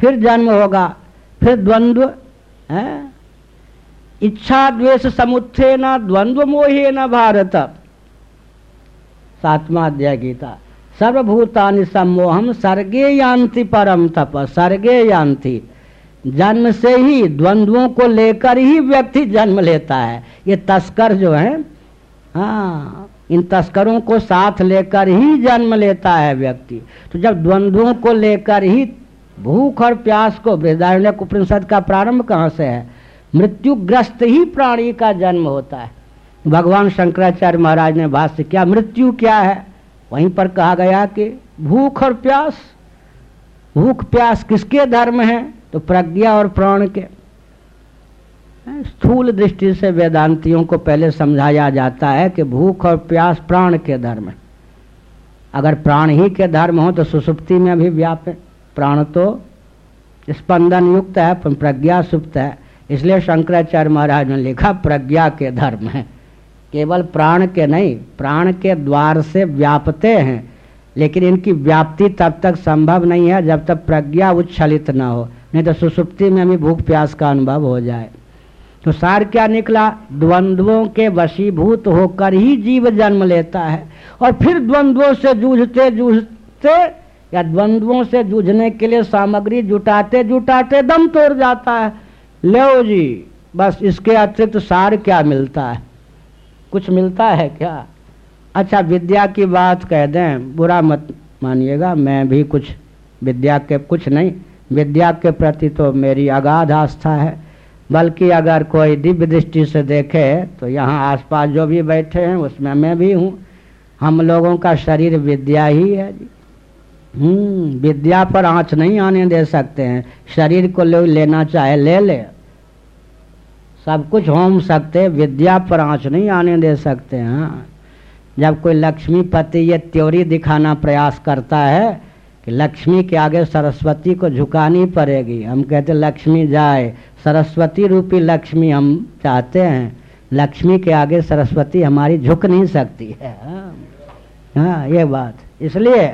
फिर जन्म होगा, फिर द्वंद्व, है? इच्छा, द्वेष समुत्थे न द्वंद्व, मोहे न भारत। सातवा अध्याय गीता। सर्वभूतानि सम्मोहम सर्गे यान्ति परम तप, सर्गे यान्ति। जन्म से ही द्वंद्वों को लेकर ही व्यक्ति जन्म लेता है। ये तस्कर जो है हाँ इन तस्करों को साथ लेकर ही जन्म लेता है व्यक्ति। तो जब द्वंद्वों को लेकर ही भूख और प्यास को वृदारण्य उपनिषद का प्रारंभ कहाँ से है? मृत्युग्रस्त ही प्राणी का जन्म होता है। भगवान शंकराचार्य महाराज ने भाष्य किया, मृत्यु क्या है? वहीं पर कहा गया कि भूख और प्यास, भूख प्यास किसके धर्म है? तो प्रज्ञा और प्राण के। स्थूल दृष्टि से वेदांतियों को पहले समझाया जाता है कि भूख और प्यास प्राण के धर्म है अगर प्राण ही के धर्म हो तो सुसुप्ति में भी व्याप है। प्राण तो स्पंदन युक्त है प्रज्ञा सुप्त है। इसलिए शंकराचार्य महाराज ने लिखा, प्रज्ञा के धर्म है। केवल प्राण के नहीं, प्राण के द्वार से व्यापते हैं, लेकिन इनकी व्याप्ति तब तक संभव नहीं है जब तक प्रज्ञा उच्छलित न हो, नहीं तो सुसुप्ति में भी भूख प्यास का अनुभव हो जाए। तो सार क्या निकला? द्वंद्वों के वशीभूत होकर ही जीव जन्म लेता है, और फिर द्वंद्वों से जूझते जूझते, या द्वंद्वों से जूझने के लिए सामग्री जुटाते जुटाते दम तोड़ जाता है। लो जी, बस इसके अतिरिक्त सार क्या मिलता है? कुछ मिलता है क्या? अच्छा विद्या की बात कह दें, बुरा मत मानिएगा, मैं भी कुछ विद्या के, कुछ नहीं, विद्या के प्रति तो मेरी अगाध आस्था है, बल्कि अगर कोई दिव्य दृष्टि से देखे तो यहाँ आसपास जो भी बैठे हैं, उसमें मैं भी हूँ। हम लोगों का शरीर विद्या ही है जी। हम्म विद्या पर आँच नहीं आने दे सकते हैं, शरीर को लोग लेना चाहे ले ले। सब कुछ होम सकते विद्या पर आँच नहीं आने दे सकते हैं। हाँ। जब कोई लक्ष्मीपति ये त्योरी दिखाना प्रयास करता है कि लक्ष्मी के आगे सरस्वती को झुकानी पड़ेगी हम कहते लक्ष्मी जाए सरस्वती रूपी लक्ष्मी हम चाहते हैं लक्ष्मी के आगे सरस्वती हमारी झुक नहीं सकती है हाँ, हाँ ये बात। इसलिए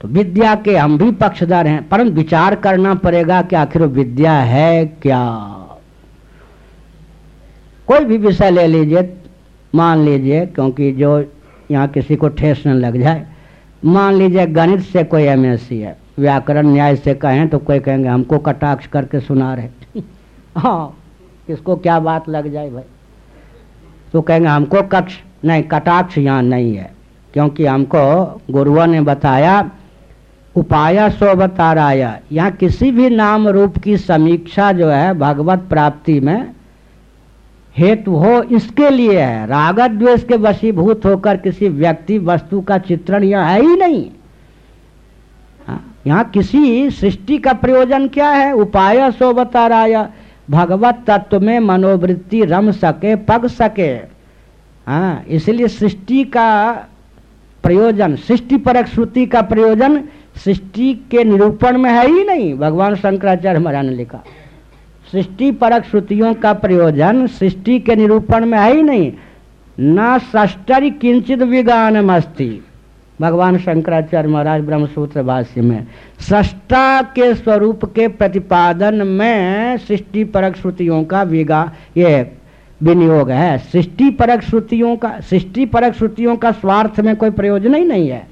तो विद्या के हम भी पक्षधर हैं परंतु विचार करना पड़ेगा कि आखिर विद्या है क्या? कोई भी विषय ले लीजिए, मान लीजिए, क्योंकि जो यहाँ किसी को ठेस न लग जाए। मान लीजिए गणित से कोई एमएससी है, व्याकरण न्याय से कहें तो कोई कहेंगे, हमको कटाक्ष करके सुना रहे हाँ। किसको क्या बात लग जाए भाई? तो कहेंगे, हमको कक्ष, नहीं, कटाक्ष यहाँ नहीं है। क्योंकि हमको गुरुओं ने बताया, उपाय सो बता रहा यहाँ किसी भी नाम रूप की समीक्षा जो है, भगवत प्राप्ति में हेतु हो इसके लिए है। रागत द्वेष के वशीभूत होकर किसी व्यक्ति वस्तु का चित्रण यह है ही नहीं। हाँ, यहाँ किसी सृष्टि का प्रयोजन क्या है? उपाय सो बता रहा भगवत तत्व में मनोवृत्ति रम सके पग सके। हाँ इसलिए सृष्टि का प्रयोजन सृष्टि पर श्रुति का प्रयोजन सृष्टि के निरूपण में है ही नहीं। भगवान शंकराचार्य महाराज ने लिखा। सृष्टि परक श्रुतियों का प्रयोजन सृष्टि के निरूपण में है ही नहीं। न सष्टर किंचित विगान मस्ती भगवान शंकराचार्य महाराज ब्रह्मसूत्र भाष्य में, सृष्टा के स्वरूप के प्रतिपादन में सृष्टि परक श्रुतियों का विगा ये विनियोग है। सृष्टि परक श्रुतियों का, सृष्टि परक श्रुतियों का स्वार्थ में कोई प्रयोजन ही नहीं है।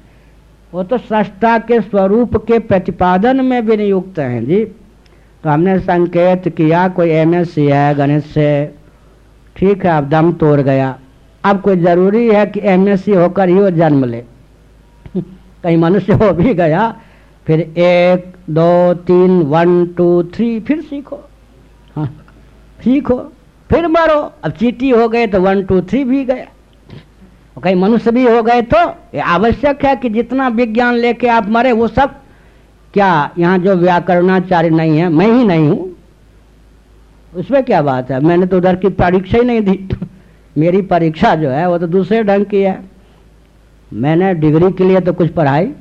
वो तो सृष्टा के स्वरूप के प्रतिपादन में विनियुक्त हैं जी। तो हमने संकेत किया, कोई एम एस सी है, गणित से। ठीक है, अब दम तोड़ गया। अब कोई ज़रूरी है कि एम एस एमएससी होकर ही वो जन्म ले। कहीं मनुष्य हो भी गया, फिर एक, दो, तीन, वन, टू, थ्री, फिर सीखो। हाँ सीखो, फिर मरो। अब चीटी हो गए तो वन, टू, थ्री भी गया। कहीं मनुष्य भी हो गए तो ये आवश्यक है कि जितना विज्ञान लेके आप मरे, वो सब क्या यहाँ जो व्याकरणाचार्य नहीं है, मैं ही नहीं हूँ? उसमें क्या बात है? मैंने तो उधर की परीक्षा ही नहीं दी। मेरी परीक्षा जो है, वो तो दूसरे ढंग की है। मैंने डिग्री के लिए तो कुछ पढ़ाई।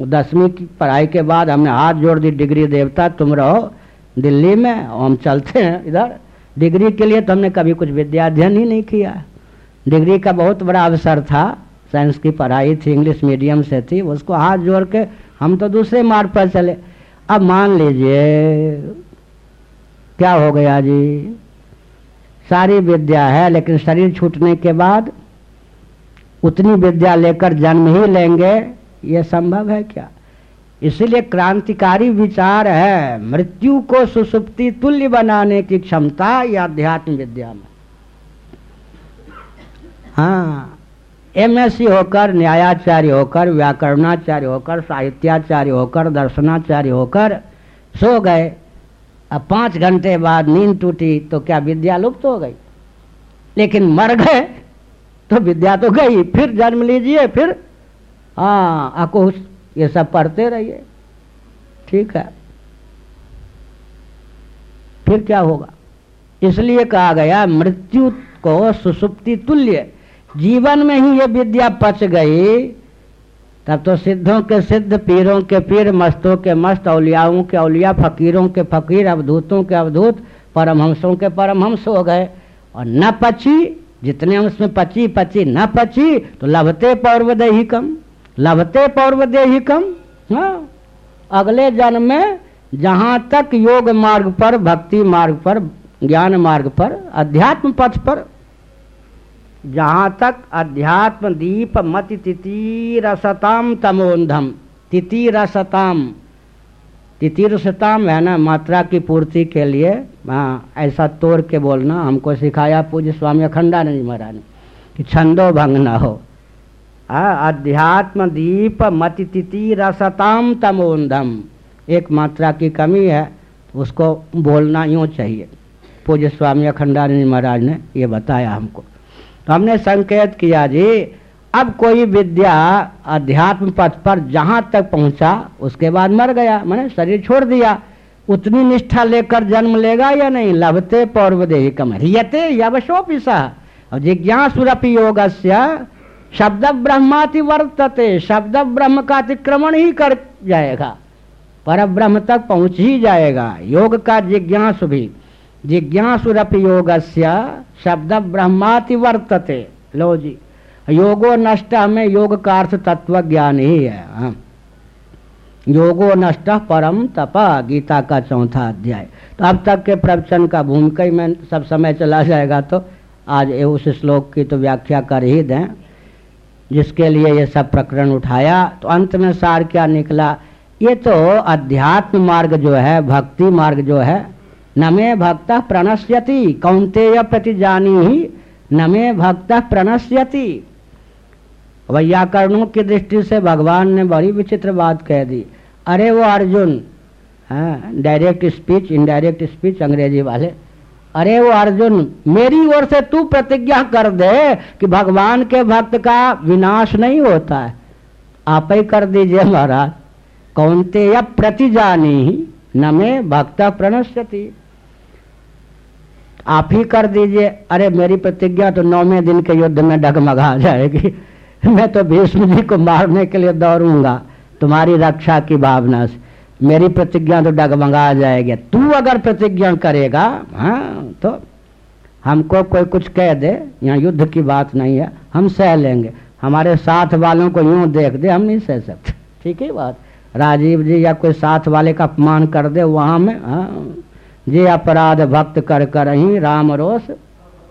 दसवीं की पढ़ाई के बाद हमने हाथ जोड़ दी, डिग्री देवता, तुम रहो, दिल्ली में, हम चलते हैं इधर। डिग्री के लिए तो हमने कभी कुछ विद्या अध्ययन ही नहीं किया। डिग्री का बहुत बड़ा अवसर था। साइंस की पढ़ाई थी, इंग्लिश मीडियम से थी, उसको हाथ जोड़ के हम तो दूसरे मार्ग पर चले। अब मान लीजिए, क्या हो गया जी? सारी विद्या है, लेकिन शरीर छूटने के बाद उतनी विद्या लेकर जन्म ही लेंगे, ये संभव है क्या? इसीलिए क्रांतिकारी विचार है, मृत्यु को सुसुप्ति तुल्य बनाने की क्षमता या अध्यात्म विद्या में। हाँ एमएससी होकर, न्यायाचार्य होकर, व्याकरणाचार्य होकर, साहित्याचार्य होकर, दर्शनाचार्य होकर सो गए। अब पाँच घंटे बाद नींद टूटी तो क्या विद्या लुप्त हो गई? लेकिन मर गए तो विद्या तो गई। फिर जन्म लीजिए, फिर। हाँ अकुश ये सब पढ़ते रहिए। ठीक है। फिर क्या होगा? इसलिए कहा गया, मृत्यु को सुसुप्ति तुल्य। जीवन में ही ये विद्या पच गई, तब तो सिद्धों के सिद्ध, पीरों के पीर, मस्तों के मस्त, औलियाओं के औलिया, फकीरों के फकीर, अवधूतों के अवधूत, परमहंसों के परमहंस हो गए। और न पची, जितने उसमें पची पची न पची तो लभते पौर्वदही कम, लभते पौर्वदेही कम। हाँ अगले जन्म में जहाँ तक योग मार्ग पर, भक्ति मार्ग पर, ज्ञान मार्ग पर, अध्यात्म पथ पर जहाँ तक अध्यात्म दीप मत तितीरसताम तमोन्धम। तितीरसताम। तितीरसताम है ना, मात्रा की पूर्ति के लिए हाँ ऐसा तोड़ के बोलना, हमको सिखाया पूज्य स्वामी अखंडानंद महाराज ने, कि छंदो भंग न हो। अध्यात्म दीप मति तिथि रसताम तमोन्धम। एक मात्रा की कमी है, उसको बोलना यूँ चाहिए। पूज्य स्वामी अखंडानंद महाराज ने ये बताया हमको। तो हमने संकेत किया जी, अब कोई विद्या अध्यात्म पथ पर जहाँ तक पहुँचा, उसके बाद मर गया। मैंने शरीर छोड़ दिया। उतनी निष्ठा लेकर जन्म लेगा या नहीं? लभते पौर्वदेही कम रियते यवशोपिसा और जिज्ञासुरपि योग शब्द ब्रह्माति वर्तते शब्द ब्रह्म का अतिक्रमण ही कर जाएगा। पर ब्रह्म तक पहुँच ही जाएगा। योग का जिज्ञास भी। जिज्ञासुरप योग शब्द ब्रह्माति वर्तते। लो जी। योगो नष्ट में योग का अर्थ तत्व ज्ञान ही है। हाँ। योगो नष्ट परम तपा, गीता का चौथा अध्याय। तो अब तक के प्रवचन का भूमिका ही में सब समय चला जाएगा तो आज उस श्लोक की तो व्याख्या कर ही दें, जिसके लिए ये सब प्रकरण उठाया। तो अंत में सार क्या निकला? ये तो अध्यात्म मार्ग जो है, भक्ति मार्ग जो है नमे भक्त प्रणश्यति कौंतेय प्रति जानी ही नमे भक्त प्रणश्यति। वैयाकरणों की दृष्टि से भगवान ने बड़ी विचित्र बात कह दी। अरे वो अर्जुन हाँ डायरेक्ट स्पीच इनडायरेक्ट स्पीच अंग्रेज़ी वाले। अरे वो अर्जुन, मेरी ओर से तू प्रतिज्ञा कर दे कि भगवान के भक्त का विनाश नहीं होता है। आप ही कर दीजिए महाराज। कौनते या प्रतिजानी न में भक्त प्रणश्यति। आप ही कर दीजिए। अरे, मेरी प्रतिज्ञा तो नौवें दिन के युद्ध में डगमगा जाएगी। मैं तो भीष्म जी को मारने के लिए दौड़ूँगा। तुम्हारी रक्षा की भावना से। मेरी प्रतिज्ञा तो डगमगा जाएगी। तू अगर प्रतिज्ञा करेगा हाँ तो हमको कोई कुछ कह दे। यहाँ युद्ध की बात नहीं है। हम सह लेंगे। हमारे साथ वालों को यूँ देख दे, हम नहीं सह सकते। ठीक है बात। राजीव जी या कोई साथ वाले का अपमान कर दे, वहाँ में हाँ। जे अपराध भक्त कर कर ही राम रोष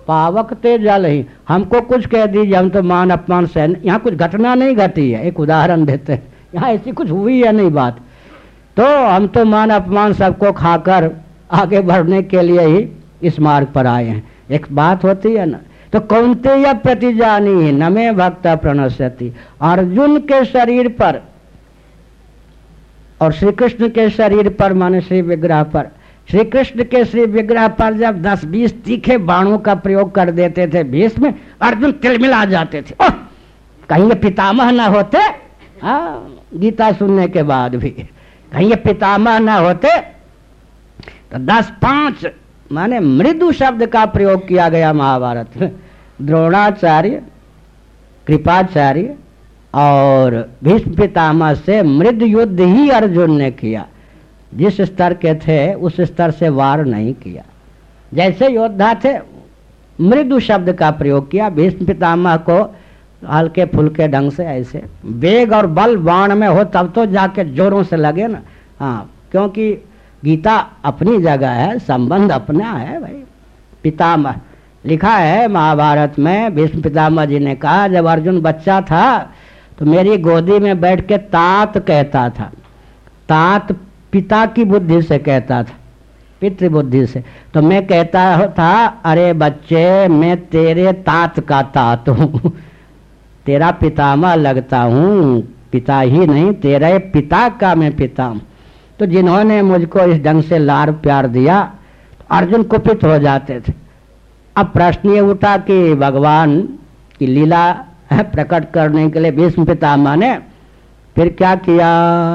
पावक ते जल ही। हमको कुछ कह दीजिए, हम तो मान अपमान सह यहाँ कुछ घटना नहीं घटी है। एक उदाहरण देते हैं। यहाँ ऐसी कुछ हुई है नहीं बात। तो हम तो मान अपमान सबको खाकर आगे बढ़ने के लिए ही इस मार्ग पर आए हैं। एक बात होती है ना तो कौनते या प्रतिजानी नमे भक्त प्रणश्यति अर्जुन के शरीर पर और श्री कृष्ण के शरीर पर माने श्री विग्रह पर श्री कृष्ण के श्री विग्रह पर जब दस बीस तीखे बाणों का प्रयोग कर देते थे भीष्म अर्जुन तिलमिला जाते थे। ओह कहीं ये पितामह न होते आ, हाँ, गीता सुनने के बाद भी। कहीं ये पितामह न होते तो दस पाँच माने मृदु शब्द का प्रयोग किया गया महाभारत में। द्रोणाचार्य कृपाचार्य और भीष्म पितामह से मृद युद्ध ही अर्जुन ने किया। जिस स्तर के थे, उस स्तर से वार नहीं किया। जैसे योद्धा थे, मृदु शब्द का प्रयोग किया, भीष्म पितामह को हल्के फुलके ढंग से ऐसे, वेग और बल बाण में हो, तब तो जाके जोरों से लगे ना। हाँ क्योंकि गीता अपनी जगह है, संबंध अपना है भाई। पितामह, लिखा है महाभारत में, भीष्म पितामह जी ने कहा, जब अर्जुन बच्चा था तो मेरी गोदी में बैठ के तात कहता था। तात पिता की बुद्धि से कहता था पितृ बुद्धि से। तो मैं कहता था, अरे बच्चे, मैं तेरे तात का तात हूँ। तेरा पितामह लगता हूँ। पिता ही नहीं, तेरे पिता का मैं पिता हूँ। तो जिन्होंने मुझको इस ढंग से लार प्यार दिया तो अर्जुन कुपित हो जाते थे। अब प्रश्न ये उठा कि भगवान की लीला प्रकट करने के लिए भीष्म पितामह ने फिर क्या किया?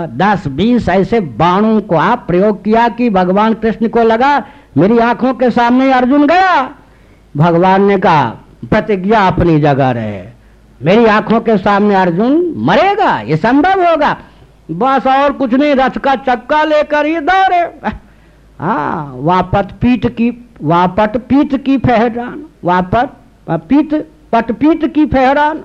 दस, बीस ऐसे बाणों को आप प्रयोग किया कि भगवान कृष्ण को लगा, मेरी आँखों के सामने अर्जुन गया। भगवान ने कहा, प्रतिज्ञा अपनी जगह रहे। मेरी आँखों के सामने अर्जुन मरेगा, ये संभव होगा। बस और कुछ नहीं, रथ का चक्का लेकर ही दौड़े। हाँ वापट पीठ की वापट पीठ की फहरान वापट पीठ पटपीठ की फहरान।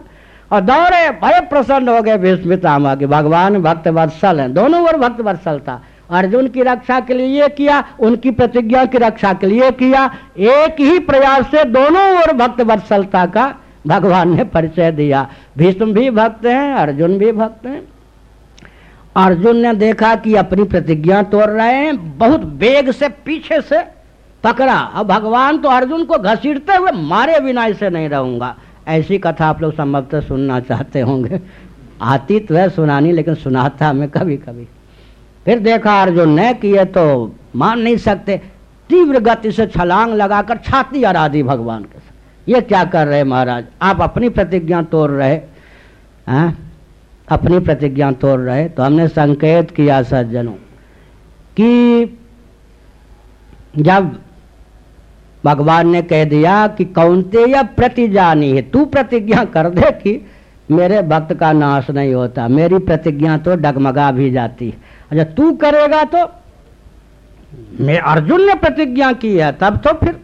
और दौड़े बड़े प्रसन्न हो गए भीष्म पितामह की भगवान भक्त वत्सल है। दोनों ओर भक्त वत्सल था अर्जुन की रक्षा के लिए ये किया, उनकी प्रतिज्ञा की रक्षा के लिए किया। एक ही प्रयास से दोनों ओर भक्त वत्सलता का भगवान ने परिचय दिया। भीष्म भी भक्त हैं, अर्जुन भी भक्त हैं। अर्जुन ने देखा कि अपनी प्रतिज्ञा तोड़ रहे हैं। बहुत वेग से, पीछे से पकड़ा। अब भगवान तो अर्जुन को घसीटते हुए मारे बिना इसे नहीं रहूँगा। ऐसी कथा आप लोग संभवतः सुनना चाहते होंगे। आती तो है सुनानी, लेकिन सुनाता हमें कभी कभी फिर देखा अर्जुन ने कि ये तो मान नहीं सकते। तीव्र गति से छलांग लगाकर छाती दी भगवान के साथ। ये क्या कर रहे महाराज? आप अपनी प्रतिज्ञा तोड़ रहे हैं? अपनी प्रतिज्ञा तोड़ रहे तो हमने संकेत किया, सज्जनों, कि जब भगवान ने कह दिया कि कौनते या प्रतिजानी है? तू प्रतिज्ञा कर दे कि मेरे भक्त का नाश नहीं होता। मेरी प्रतिज्ञा तो डगमगा भी जाती है। अच्छा तू करेगा तो? मैं अर्जुन ने प्रतिज्ञा की है, तब तो फिर।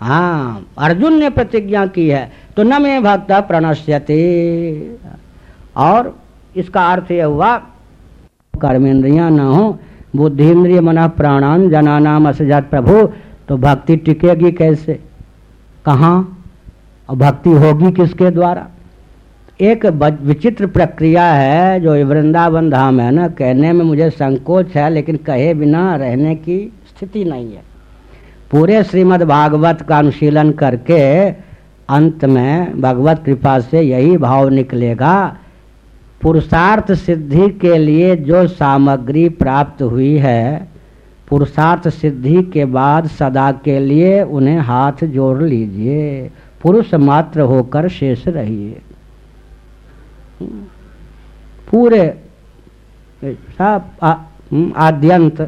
हाँ अर्जुन ने प्रतिज्ञा की है तो न मैं भक्त प्रणश्यते। और इसका अर्थ यह हुआ, कर्मेंद्रिया न हो बुद्धि इंद्रिय मना प्राणान जनानाम असजात प्रभु तो भक्ति टिकेगी कैसे? कहाँ? और भक्ति होगी किसके द्वारा? एक विचित्र प्रक्रिया है जो वृंदावन धाम है ना, कहने में मुझे संकोच है, लेकिन कहे बिना रहने की स्थिति नहीं है। पूरे श्रीमद् भागवत का अनुशीलन करके अंत में भगवत कृपा से यही भाव निकलेगा, पुरुषार्थ सिद्धि के लिए जो सामग्री प्राप्त हुई है पुरुषार्थ सिद्धि के बाद सदा के लिए उन्हें हाथ जोड़ लीजिए। पुरुष मात्र होकर शेष रहिए। पूरे सब हम्म, आद्यंत।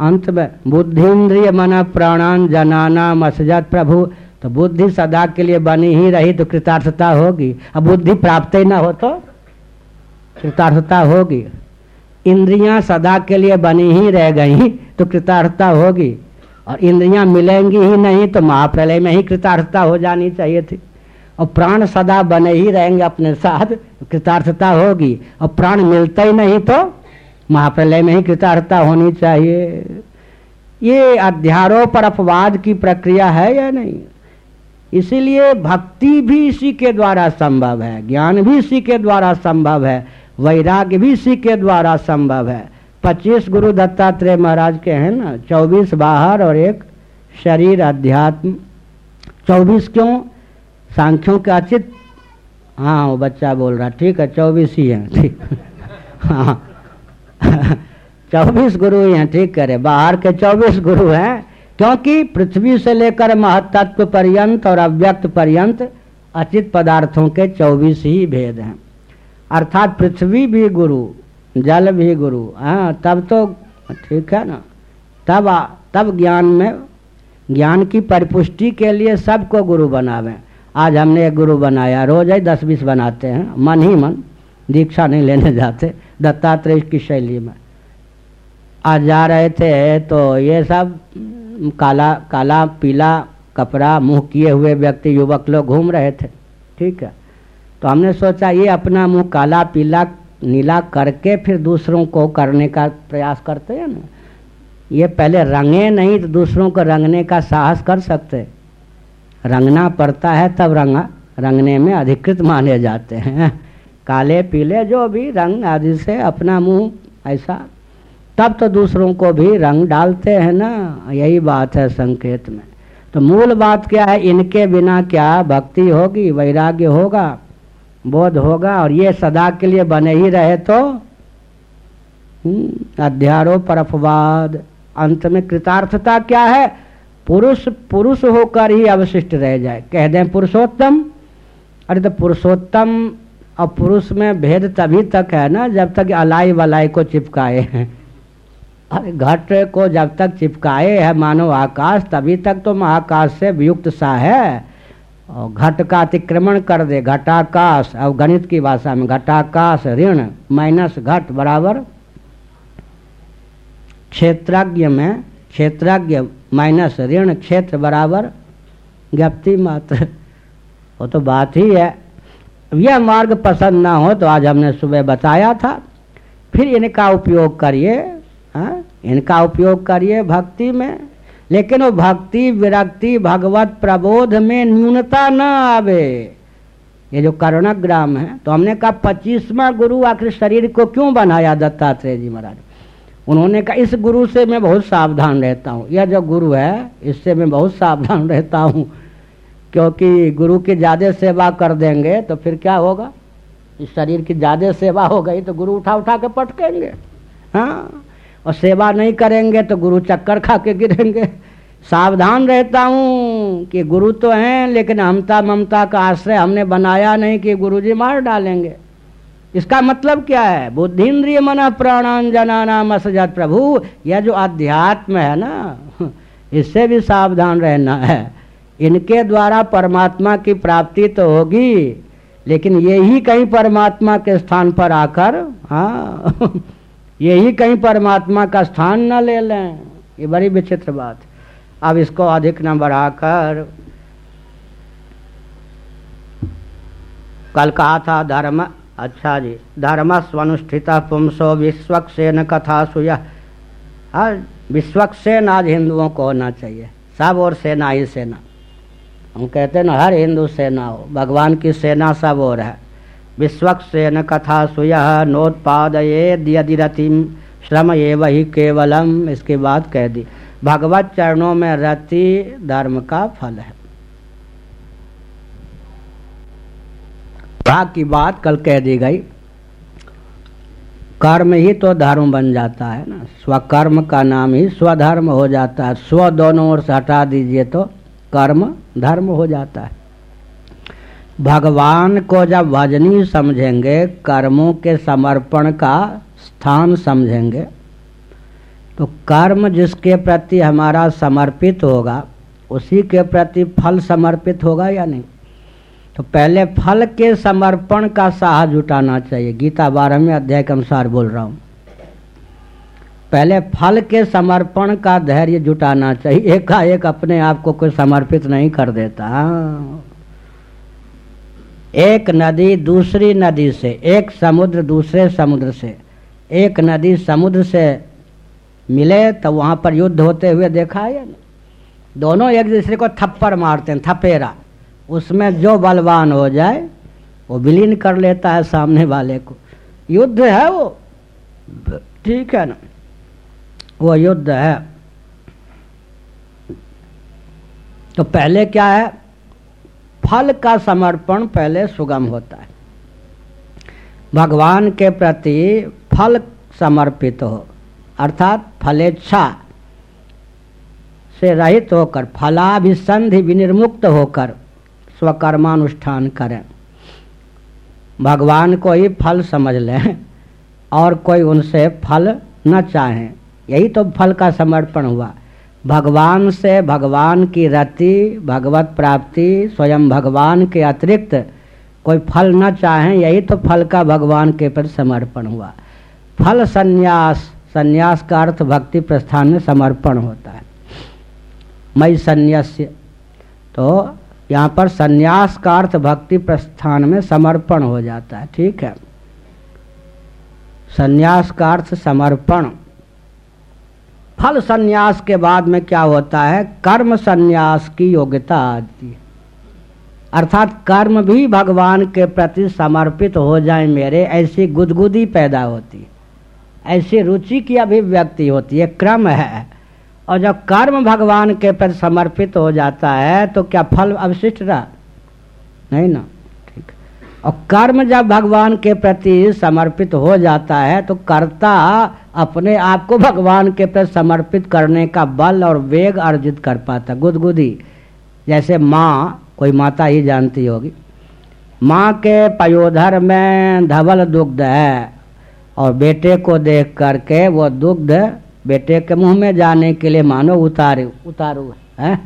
अंत में बुद्धिन्द्रिय मन प्राणान जनाना मसजत प्रभु। तो बुद्धि सदा के लिए बनी ही रही तो कृतार्थता होगी। अब बुद्धि प्राप्त ही ना हो तो कृतार्थता होगी। इंद्रियाँ सदा के लिए बनी ही रह गई तो कृतार्थता होगी। और इंद्रियाँ मिलेंगी ही नहीं तो महाप्रलय में ही कृतार्थता हो जानी चाहिए थी। और प्राण सदा बने ही रहेंगे अपने साथ कृतार्थता होगी। और प्राण मिलते ही नहीं तो महाप्रलय में ही कृतार्थता होनी चाहिए। ये अध्यारोप अपवाद की प्रक्रिया है या नहीं? इसीलिए भक्ति भी इसी के द्वारा संभव है, ज्ञान भी इसी के द्वारा संभव है। वैराग्य भी इसी के द्वारा संभव है। पच्चीस गुरु दत्तात्रेय महाराज के हैं ना, चौबीस बाहर और एक शरीर अध्यात्म। चौबीस क्यों? सांख्यों के अचित। हाँ वो बच्चा बोल रहा, ठीक है, चौबीस ही है, ठीक। हाँ। चौबीस गुरु ही हैं, ठीक करे बाहर के चौबीस गुरु हैं, क्योंकि पृथ्वी से लेकर महतत्व पर्यंत और अव्यक्त पर्यंत अचित पदार्थों के चौबीस ही भेद हैं। अर्थात पृथ्वी भी गुरु, जल भी गुरु। हाँ तब तो ठीक है ना। तब तब ज्ञान में, ज्ञान की परिपुष्टि के लिए सबको गुरु बनावे। आज हमने एक गुरु बनाया, रोज ही दस बीस बनाते हैं। मन ही मन, दीक्षा नहीं लेने जाते, दत्तात्रेय की शैली में। आज जा रहे थे तो ये सब काला काला पीला कपड़ा, मुँह किए हुए व्यक्ति, युवक लोग घूम रहे थे। ठीक है। तो हमने सोचा, ये अपना मुँह काला, पीला, नीला करके फिर दूसरों को करने का प्रयास करते हैं ना? ये पहले रंगे नहीं तो दूसरों को रंगने का साहस कर सकते। रंगना पड़ता है, तब रंगा, रंगने में अधिकृत माने जाते हैं। काले, पीले, जो भी रंग आदि से अपना मुँह ऐसा, तब तो दूसरों को भी रंग डालते हैं ना? यही बात है संकेत में। तो मूल बात क्या है? इनके बिना क्या भक्ति होगी, वैराग्य होगा? बोध होगा और ये सदा के लिए बने ही रहे तो हम्म, अध्यारो पर अपवाद। अंत में कृतार्थता क्या है? पुरुष पुरुष होकर ही अवशिष्ट रह जाए। कह दें पुरुषोत्तम। अरे तो पुरुषोत्तम और पुरुष में भेद तभी तक है ना जब तक अलाई वलाई को चिपकाए हैं। अरे घट को जब तक चिपकाए है मानो आकाश तभी तक तो महाकाश से वियुक्त सा है। और घट का अतिक्रमण कर दे, घटाकाश अब गणित की भाषा में घटाकाश, ऋण, माइनस, घट, बराबर। क्षेत्रज्ञ में क्षेत्रज्ञ, माइनस, ऋण, क्षेत्र, बराबर। ज्ञप्ति मात्र। वो तो बात ही है। यह मार्ग पसंद ना हो तो आज हमने सुबह बताया था। फिर इनका उपयोग करिए हाँ? इनका उपयोग करिए भक्ति में। लेकिन वो भक्ति, विरक्ति, भगवत प्रबोध में न्यूनता न आवे। ये जो करुणग्राम है तो हमने कहा पच्चीसवा गुरु आखिर शरीर को क्यों बनाया दत्तात्रेय जी महाराज? उन्होंने कहा, इस गुरु से मैं बहुत सावधान रहता हूँ। यह जो गुरु है, इससे मैं बहुत सावधान रहता हूँ। क्योंकि गुरु की ज़्यादा सेवा कर देंगे तो फिर क्या होगा? इस शरीर की ज़्यादा सेवा हो गई तो गुरु उठा उठा के पटकेंगे। हाँ। और सेवा नहीं करेंगे तो गुरु चक्कर खा के गिरेंगे। सावधान रहता हूँ कि गुरु तो हैं, लेकिन हमता ममता का आश्रय हमने बनाया नहीं कि गुरु जी मार डालेंगे। इसका मतलब क्या है? बुद्धिन्द्रिय मन प्राणांजना नाम असजत प्रभु। यह जो अध्यात्म है ना, इससे भी सावधान रहना है। इनके द्वारा परमात्मा की प्राप्ति तो होगी, लेकिन यही कहीं परमात्मा के स्थान पर आकर हाँ यही कहीं परमात्मा का स्थान न ले लें। ये बड़ी विचित्र बात। अब इसको अधिक न बढ़ाकर, कल कहा था धर्म अच्छा जी, धर्म स्वनुष्ठित पुंसो विश्वक्सेन कथा सुय विश्वक्सेन आज हिंदुओं को होना चाहिए। सब और सेना ही सेना। हम कहते हैं ना, हर हिंदू सेना हो, भगवान की सेना सब और है। विश्वक्सेन कथा सुय नोत्पादये यदिरतिम श्रम ये वही केवलम, इसके बाद कह दी। भगवत चरणों में रति धर्म का फल है। भाग की बात कल कह दी गई। कर्म ही तो धर्म बन जाता है ना। स्वकर्म का नाम ही स्वधर्म हो जाता है। स्व दोनों ओर से हटा दीजिए तो कर्म धर्म हो जाता है। भगवान को जब भजनी समझेंगे, कर्मों के समर्पण का स्थान समझेंगे तो कर्म जिसके प्रति हमारा समर्पित होगा, उसी के प्रति फल समर्पित होगा या नहीं? तो पहले फल के समर्पण का साहस जुटाना चाहिए। गीता बारहवें अध्याय के अनुसार बोल रहा हूँ। पहले फल के समर्पण का धैर्य जुटाना चाहिए। एकाएक अपने आप को कोई समर्पित नहीं कर देता। एक नदी दूसरी नदी से, एक समुद्र दूसरे समुद्र से। एक नदी समुद्र से मिले तो वहाँ पर युद्ध होते हुए देखा है ना दोनों एक दूसरे को थप्पड़ मारते हैं, थपेरा। उसमें जो बलवान हो जाए, वो विलीन कर लेता है सामने वाले को। युद्ध है वो? ठीक है ना? वो युद्ध है। तो पहले क्या है? फल का समर्पण पहले सुगम होता है। भगवान के प्रति फल समर्पित हो, अर्थात फलेच्छा से रहित होकर, फलाभिसंधि विनिर्मुक्त होकर स्वकर्मानुष्ठान करें। भगवान को ही फल समझ लें और कोई उनसे फल न चाहें। यही तो फल का समर्पण हुआ। भगवान से भगवान की रति, भगवत प्राप्ति, स्वयं भगवान के अतिरिक्त कोई फल न चाहें, यही तो फल का भगवान के प्रति समर्पण हुआ। फल संन्यास संन्यास का अर्थ भक्ति प्रस्थान में समर्पण होता है। मई संन्यास्य। तो यहाँ पर संन्यास का अर्थ भक्ति प्रस्थान में समर्पण हो जाता है, ठीक है? संन्यास का अर्थ समर्पण। फल संन्यास के बाद में क्या होता है? कर्म संन्यास की योग्यता आती है। अर्थात कर्म भी भगवान के प्रति समर्पित हो जाए मेरे, ऐसी गुदगुदी पैदा होती ऐसी रुचि की अभिव्यक्ति होती है, क्रम है। और जब कर्म भगवान के प्रति समर्पित हो जाता है तो क्या फल अवशिष्ट रहा? नहीं ना। और कर्म जब भगवान के प्रति समर्पित हो जाता है तो कर्ता अपने आप को भगवान के प्रति समर्पित करने का बल और वेग अर्जित कर पाता। गुदगुदी। जैसे माँ, कोई माता ही जानती होगी। माँ के पयोधर में धवल दुग्ध है और बेटे को देख करके वो दुग्ध बेटे के मुँह में जाने के लिए मानो उतारे, उतारू है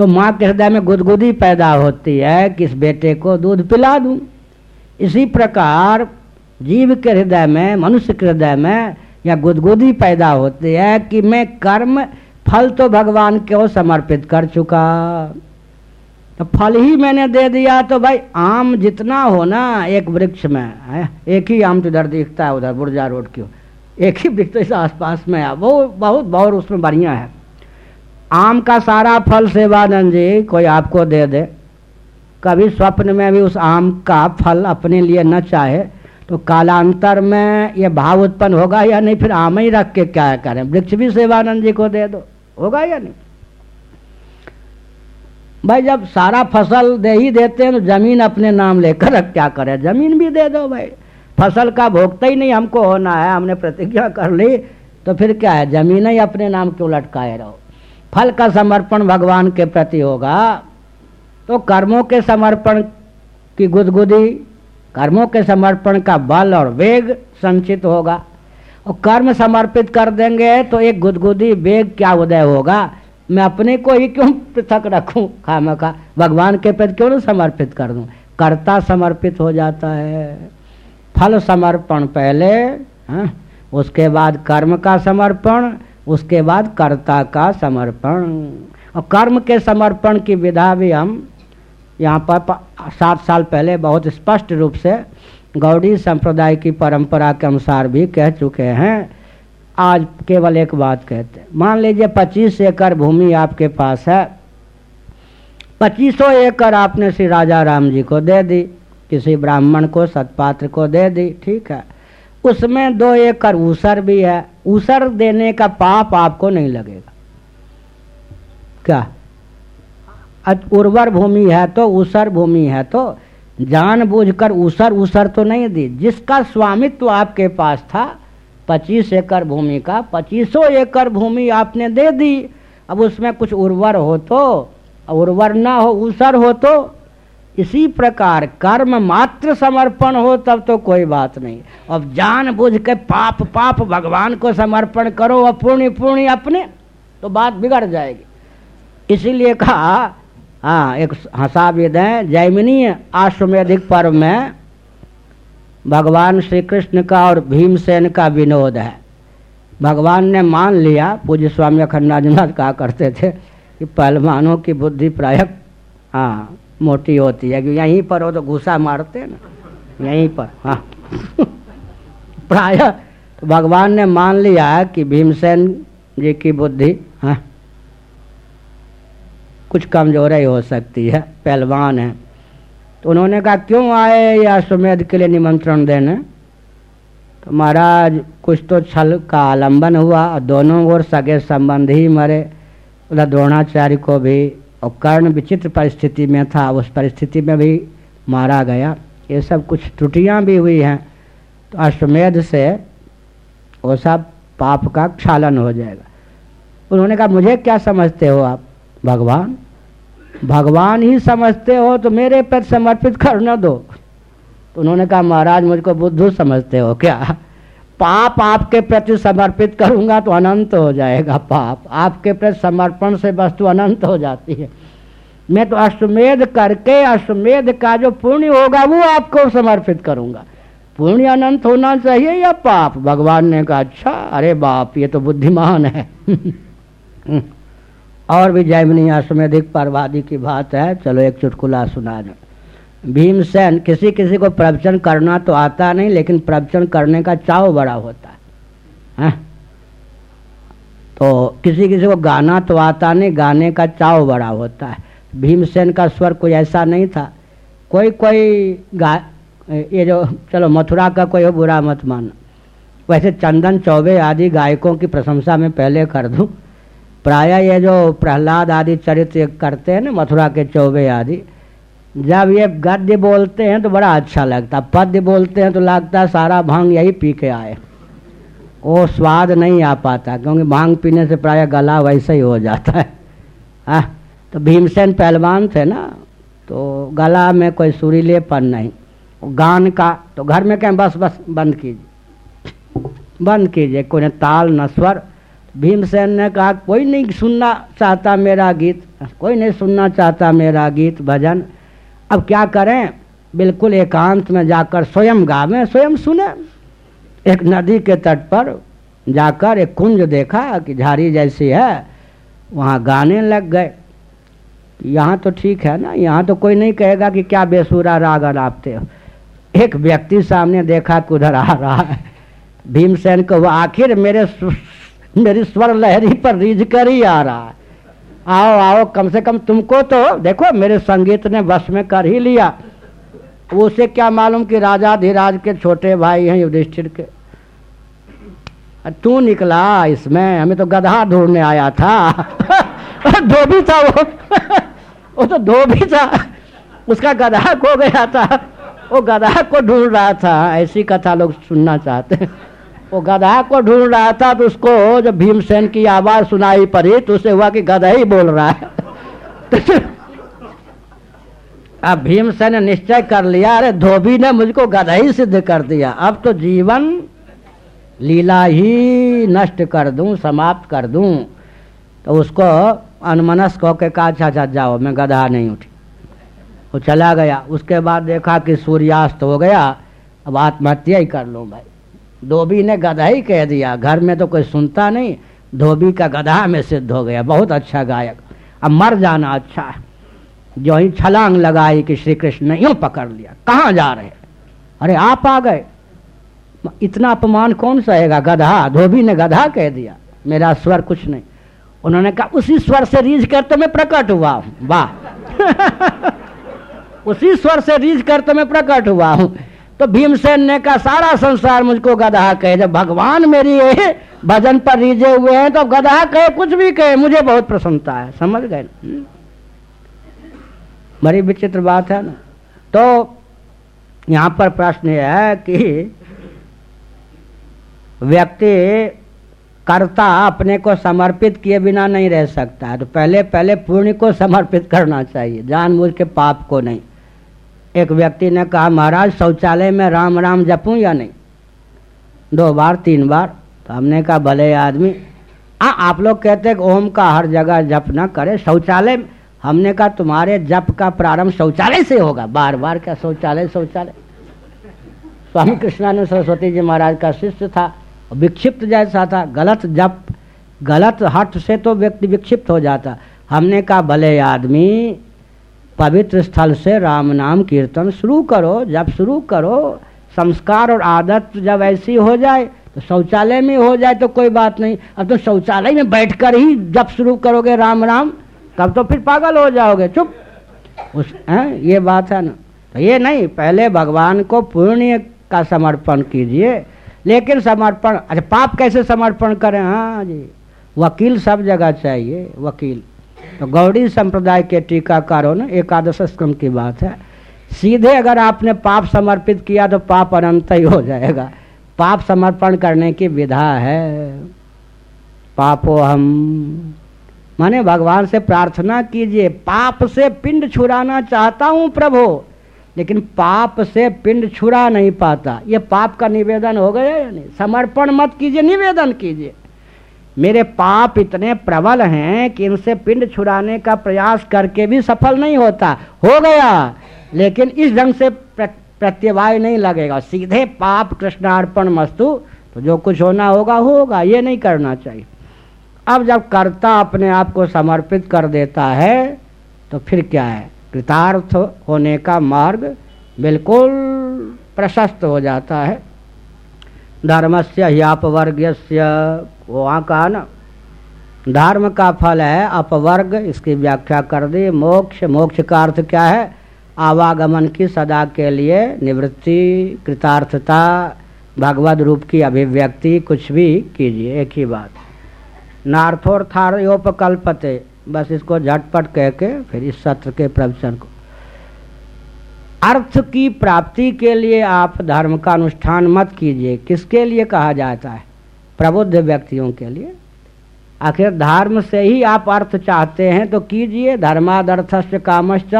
तो माँ के हृदय में गुदगुदी पैदा होती है कि इस बेटे को दूध पिला दूँ। इसी प्रकार जीव के हृदय में, मनुष्य के हृदय में या गुदगुदी पैदा होती है कि मैं कर्म, फल तो भगवान को समर्पित कर चुका। तो फल ही मैंने दे दिया तो भाई आम जितना हो ना, एक वृक्ष में, है? एक ही आम तो इधर दिखता है, उधर बुर्जा रोड की एक ही वृक्ष तो इस आसपास में है, वो बहुत बहुत उसमें बढ़िया है। आम का सारा फल सेवानंद जी, कोई आपको दे दे। कभी स्वप्न में भी उस आम का फल अपने लिए न चाहे तो कालांतर में ये भाव उत्पन्न होगा या नहीं? फिर आम ही रख के क्या करें? वृक्ष भी सेवानंद जी को दे दो। होगा या नहीं? भाई, जब सारा फ़सल दे ही देते हैं तो ज़मीन अपने नाम लेकर क्या करें? ज़मीन भी दे दो भाई। फ़सल का भोगता ही नहीं हमको होना है। हमने प्रतिज्ञा कर ली तो फिर क्या है? ज़मीन ही अपने नाम क्यों लटकाए रहो? फल का समर्पण भगवान के प्रति होगा तो कर्मों के समर्पण की गुदगुदी, कर्मों के समर्पण का बल और वेग संचित होगा। और कर्म समर्पित कर देंगे तो एक गुदगुदी, वेग क्या उदय होगा? मैं अपने को ही क्यों पृथक रखूँ खाम खा? भगवान के प्रति क्यों नहीं समर्पित कर दूँ? कर्ता समर्पित हो जाता है। फल समर्पण पहले, हा? उसके बाद कर्म का समर्पण उसके बाद कर्ता का समर्पण। और कर्म के समर्पण की विधा भी हम यहाँ पर सात साल पहले बहुत स्पष्ट रूप से गौड़ी संप्रदाय की परंपरा के अनुसार भी कह चुके हैं। आज केवल एक बात कहते हैं। मान लीजिए पच्चीस एकड़ भूमि आपके पास है। पच्चीसों एकड़ आपने श्री राजा राम जी को दे दी, किसी ब्राह्मण को, सतपात्र को दे दी, ठीक है। उसमें दो एकड़ ऊसर भी है। ऊसर देने का पाप आपको नहीं लगेगा। क्या? उर्वर भूमि है तो ऊसर भूमि है तो जानबूझकर ऊसर ऊसर तो नहीं दी। जिसका स्वामित्व आपके पास था, पच्चीस एकड़ भूमि का, पच्चीसों एकड़ भूमि आपने दे दी। अब उसमें कुछ उर्वर हो तो उर्वर ना हो, ऊसर हो तो इसी प्रकार कर्म मात्र समर्पण हो, तब तो कोई बात नहीं। अब जान बुझ के पाप पाप भगवान को समर्पण करो और पुण्य पुण्य अपने तो बात बिगड़ जाएगी। इसीलिए कहा हाँ एक हंसा विद है जैमिनी आश्वेधिक पर्व में भगवान श्री कृष्ण का और भीमसेन का विनोद है। भगवान ने मान लिया, पूज्य स्वामी अखंडाजनाथ कहा करते थे कि पहलवानों की बुद्धि प्राय हाँ मोटी होती है यहीं पर हो तो घुसा मारते ना। यहीं पर हाँ। प्राय तो भगवान ने मान लिया कि भीमसेन जी की बुद्धि हाँ कुछ कमज़ोर ही हो सकती है, पहलवान है। तो उन्होंने कहा, क्यों आए या सुमेध के लिए निमंत्रण देने? तो महाराज, कुछ तो छल का आलंबन हुआ, और दोनों ओर सगे संबंधी मरे। उधर द्रोणाचार्य को भी और कर्ण विचित्र परिस्थिति में था, उस परिस्थिति में भी मारा गया। ये सब कुछ त्रुटियाँ भी हुई हैं। तो अश्वमेध से वो सब पाप का क्षालन हो जाएगा। उन्होंने कहा, मुझे क्या समझते हो आप, भगवान? भगवान ही समझते हो तो मेरे पर समर्पित करना दो। तो उन्होंने कहा, महाराज, मुझको बुद्धू समझते हो क्या? पाप आपके प्रति समर्पित करूँगा तो अनंत हो जाएगा पाप। आपके प्रति समर्पण से वस्तु अनंत हो जाती है। मैं तो अश्वमेध करके, अश्वमेध का जो पुण्य होगा, वो आपको समर्पित करूँगा। पुण्य अनंत होना चाहिए या पाप? भगवान ने कहा अच्छा अरे बाप, ये तो बुद्धिमान है। और भी जैमिनी अश्वमेधिक परवादी की बात है, चलो एक चुटकुला सुना दो। भीमसेन किसी किसी को प्रवचन करना तो आता नहीं, लेकिन प्रवचन करने का चाव बड़ा होता है। हाँ? तो किसी किसी को गाना तो आता नहीं, गाने का चाव बड़ा होता है। भीमसेन का स्वर कोई ऐसा नहीं था। कोई कोई गा, ये जो, चलो, मथुरा का कोई हो, बुरा मत मानना वैसे चंदन चौबे आदि गायकों की प्रशंसा में पहले कर दूँ। प्राय ये जो प्रहलाद आदि चरित्र करते हैं ना, मथुरा के चौबे आदि जब ये गद्य बोलते हैं तो बड़ा अच्छा लगता पद्य बोलते हैं तो लगता है सारा भाँग यही पी के आए। वो स्वाद नहीं आ पाता क्योंकि भाँग पीने से प्राय गला वैसे ही हो जाता है। आ, तो भीमसेन पहलवान थे ना तो गला में कोई सुरीलेपन नहीं। गान का तो घर में कहें बस बस बंद कीजिए। बंद कीजिए कोई ताल न स्वर। भीमसेन ने कहा कोई नहीं सुनना चाहता मेरा गीत कोई नहीं सुनना चाहता मेरा गीत भजन। अब क्या करें? बिल्कुल एकांत में जाकर स्वयं गावे, स्वयं सुने। एक नदी के तट पर जाकर एक कुंज देखा कि झाड़ी जैसी है, वहाँ गाने लग गए। यहाँ तो ठीक है ना? यहाँ तो कोई नहीं कहेगा कि क्या बेसुरा राग अलापते हो। एक व्यक्ति सामने देखा कि उधर आ रहा है। भीमसेन को वो आखिर मेरे मेरी स्वर लहरी पर रीझ कर ही आ रहा है। आओ आओ, कम से कम तुमको तो देखो, मेरे संगीत ने बस में कर ही लिया। उसे क्या मालूम कि राजा धीराज के छोटे भाई हैं युधिष्ठिर के। तू निकला इसमें, हमें तो गधा ढूँढने आया था। धोबी था वो। वो तो धोबी था। उसका गधा खो गया था। वो गधा को ढूंढ रहा था। ऐसी कथा लोग सुनना चाहते हैं। वो गधा को ढूंढ रहा था तो उसको जब भीमसेन की आवाज़ सुनाई पड़ी तो उसे हुआ कि गधा ही बोल रहा है। अब भीमसेन ने निश्चय कर लिया, अरे धोबी ने मुझको गधा ही सिद्ध कर दिया। अब तो जीवन लीला ही नष्ट कर दूँ, समाप्त कर दूँ। तो उसको अनमनस कह के कहा अच्छा अच्छा जाओ, मैं गधा नहीं उठी। वो चला गया। उसके बाद देखा कि सूर्यास्त हो गया। अब आत्महत्या ही कर लूँ भाई। धोबी ने गधा ही कह दिया, घर में तो कोई सुनता नहीं, धोबी का गधा में सिद्ध हो गया, बहुत अच्छा गायक। अब मर जाना अच्छा है। जो ही छलांग लगाई कि श्री कृष्ण ने यूँ पकड़ लिया, कहाँ जा रहे? अरे आप आ गए। इतना अपमान कौन सहेगा? गधा, धोबी ने गधा कह दिया, मेरा स्वर कुछ नहीं। उन्होंने कहा, उसी स्वर से रीझ कर तो मैं प्रकट हुआ हूँ, वाह। उसी स्वर से रीझ कर तो मैं प्रकट हुआ हूँ। तो भीमसेन ने कहा, सारा संसार मुझको गधा कहे, जब भगवान मेरी भजन पर रीझे हुए हैं तो गधा कहे, कुछ भी कहे, मुझे बहुत प्रसन्नता है। समझ गए हम्म। बड़ी विचित्र बात है ना? तो यहाँ पर प्रश्न यह है कि व्यक्ति कर्ता अपने को समर्पित किए बिना नहीं रह सकता है। तो पहले पहले पुण्य को समर्पित करना चाहिए, जानबूझ के पाप को नहीं। एक व्यक्ति ने कहा, महाराज, शौचालय में राम राम जपूं या नहीं? दो बार, तीन बार। तो हमने कहा, भले आदमी। हाँ आप लोग कहते हैं ओम का हर जगह जप ना करे। शौचालय, हमने कहा, तुम्हारे जप का प्रारंभ शौचालय से होगा। बार बार क्या शौचालय शौचालय? स्वामी कृष्णानंद सरस्वती जी महाराज का शिष्य था। विक्षिप्त जैसा था। गलत जप, गलत हट से तो व्यक्ति विक्षिप्त हो जाता। हमने कहा, भले आदमी पवित्र स्थल से राम नाम कीर्तन शुरू करो। जब शुरू करो, संस्कार और आदत जब ऐसी हो जाए तो शौचालय में हो जाए तो कोई बात नहीं। अब तो शौचालय में बैठकर ही जब शुरू करोगे राम राम तब तो फिर पागल हो जाओगे। चुप। उस, है? ये बात है ना? तो ये नहीं, पहले भगवान को पुण्य का समर्पण कीजिए। लेकिन समर्पण अच्छा पाप कैसे समर्पण करें? हाँ जी। वकील सब जगह चाहिए, वकील। तो गौड़ी संप्रदाय के टीकाकारों ने एकादश स्कंद की बात है। सीधे अगर आपने पाप समर्पित किया तो पाप अनंत ही हो जाएगा। पाप समर्पण करने की विधा है। पापो हम माने भगवान से प्रार्थना कीजिए, पाप से पिंड छुड़ाना चाहता हूँ प्रभु, लेकिन पाप से पिंड छुड़ा नहीं पाता। ये पाप का निवेदन हो गया या नहीं? समर्पण मत कीजिए, निवेदन कीजिए। मेरे पाप इतने प्रबल हैं कि इनसे पिंड छुड़ाने का प्रयास करके भी सफल नहीं होता। हो गया। लेकिन इस ढंग से प्रत्यवाय नहीं लगेगा। सीधे पाप कृष्णार्पण मस्तु तो जो कुछ होना होगा होगा। ये नहीं करना चाहिए। अब जब कर्ता अपने आप को समर्पित कर देता है तो फिर क्या है? कृतार्थ होने का मार्ग बिल्कुल प्रशस्त हो जाता है। धर्म से अपवर्ग वहाँ कहा ना, धर्म का फल है अपवर्ग इसकी व्याख्या कर दी, मोक्ष मोक्ष का अर्थ क्या है? आवागमन की सदा के लिए निवृत्ति, कृतार्थता, भगवत रूप की अभिव्यक्ति, कुछ भी कीजिए, एक ही बात। नार्थोर्थारोपकल्पते बस इसको झटपट कह के फिर इस सत्र के प्रवचन को। अर्थ की प्राप्ति के लिए आप धर्म का अनुष्ठान मत कीजिए, किसके लिए कहा जाता है? प्रबुद्ध व्यक्तियों के लिए। आखिर धर्म से ही आप अर्थ चाहते हैं तो कीजिए धर्मादर्थ से कामश्च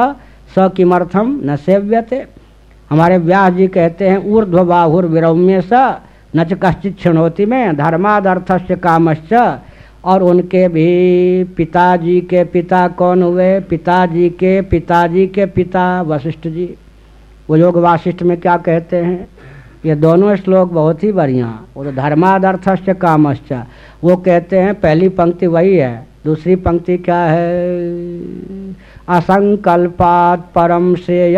स किमर्थम न सेव्यते। हमारे व्यास जी कहते हैं ऊर्ध्व बाहुर विरम्य स नच कश्चित क्षणोति में। धर्मादर्थस्य कामश्च, और उनके भी पिताजी के पिता कौन हुए? पिताजी के पिताजी के पिता वशिष्ठ जी। वो योग वाशिष्ठ में क्या कहते हैं? ये दोनों श्लोक बहुत ही बढ़िया वो तो धर्मादर्थश्च कामश्च। वो कहते हैं, पहली पंक्ति वही है, दूसरी पंक्ति क्या है? असंकल्पात परम श्रेय,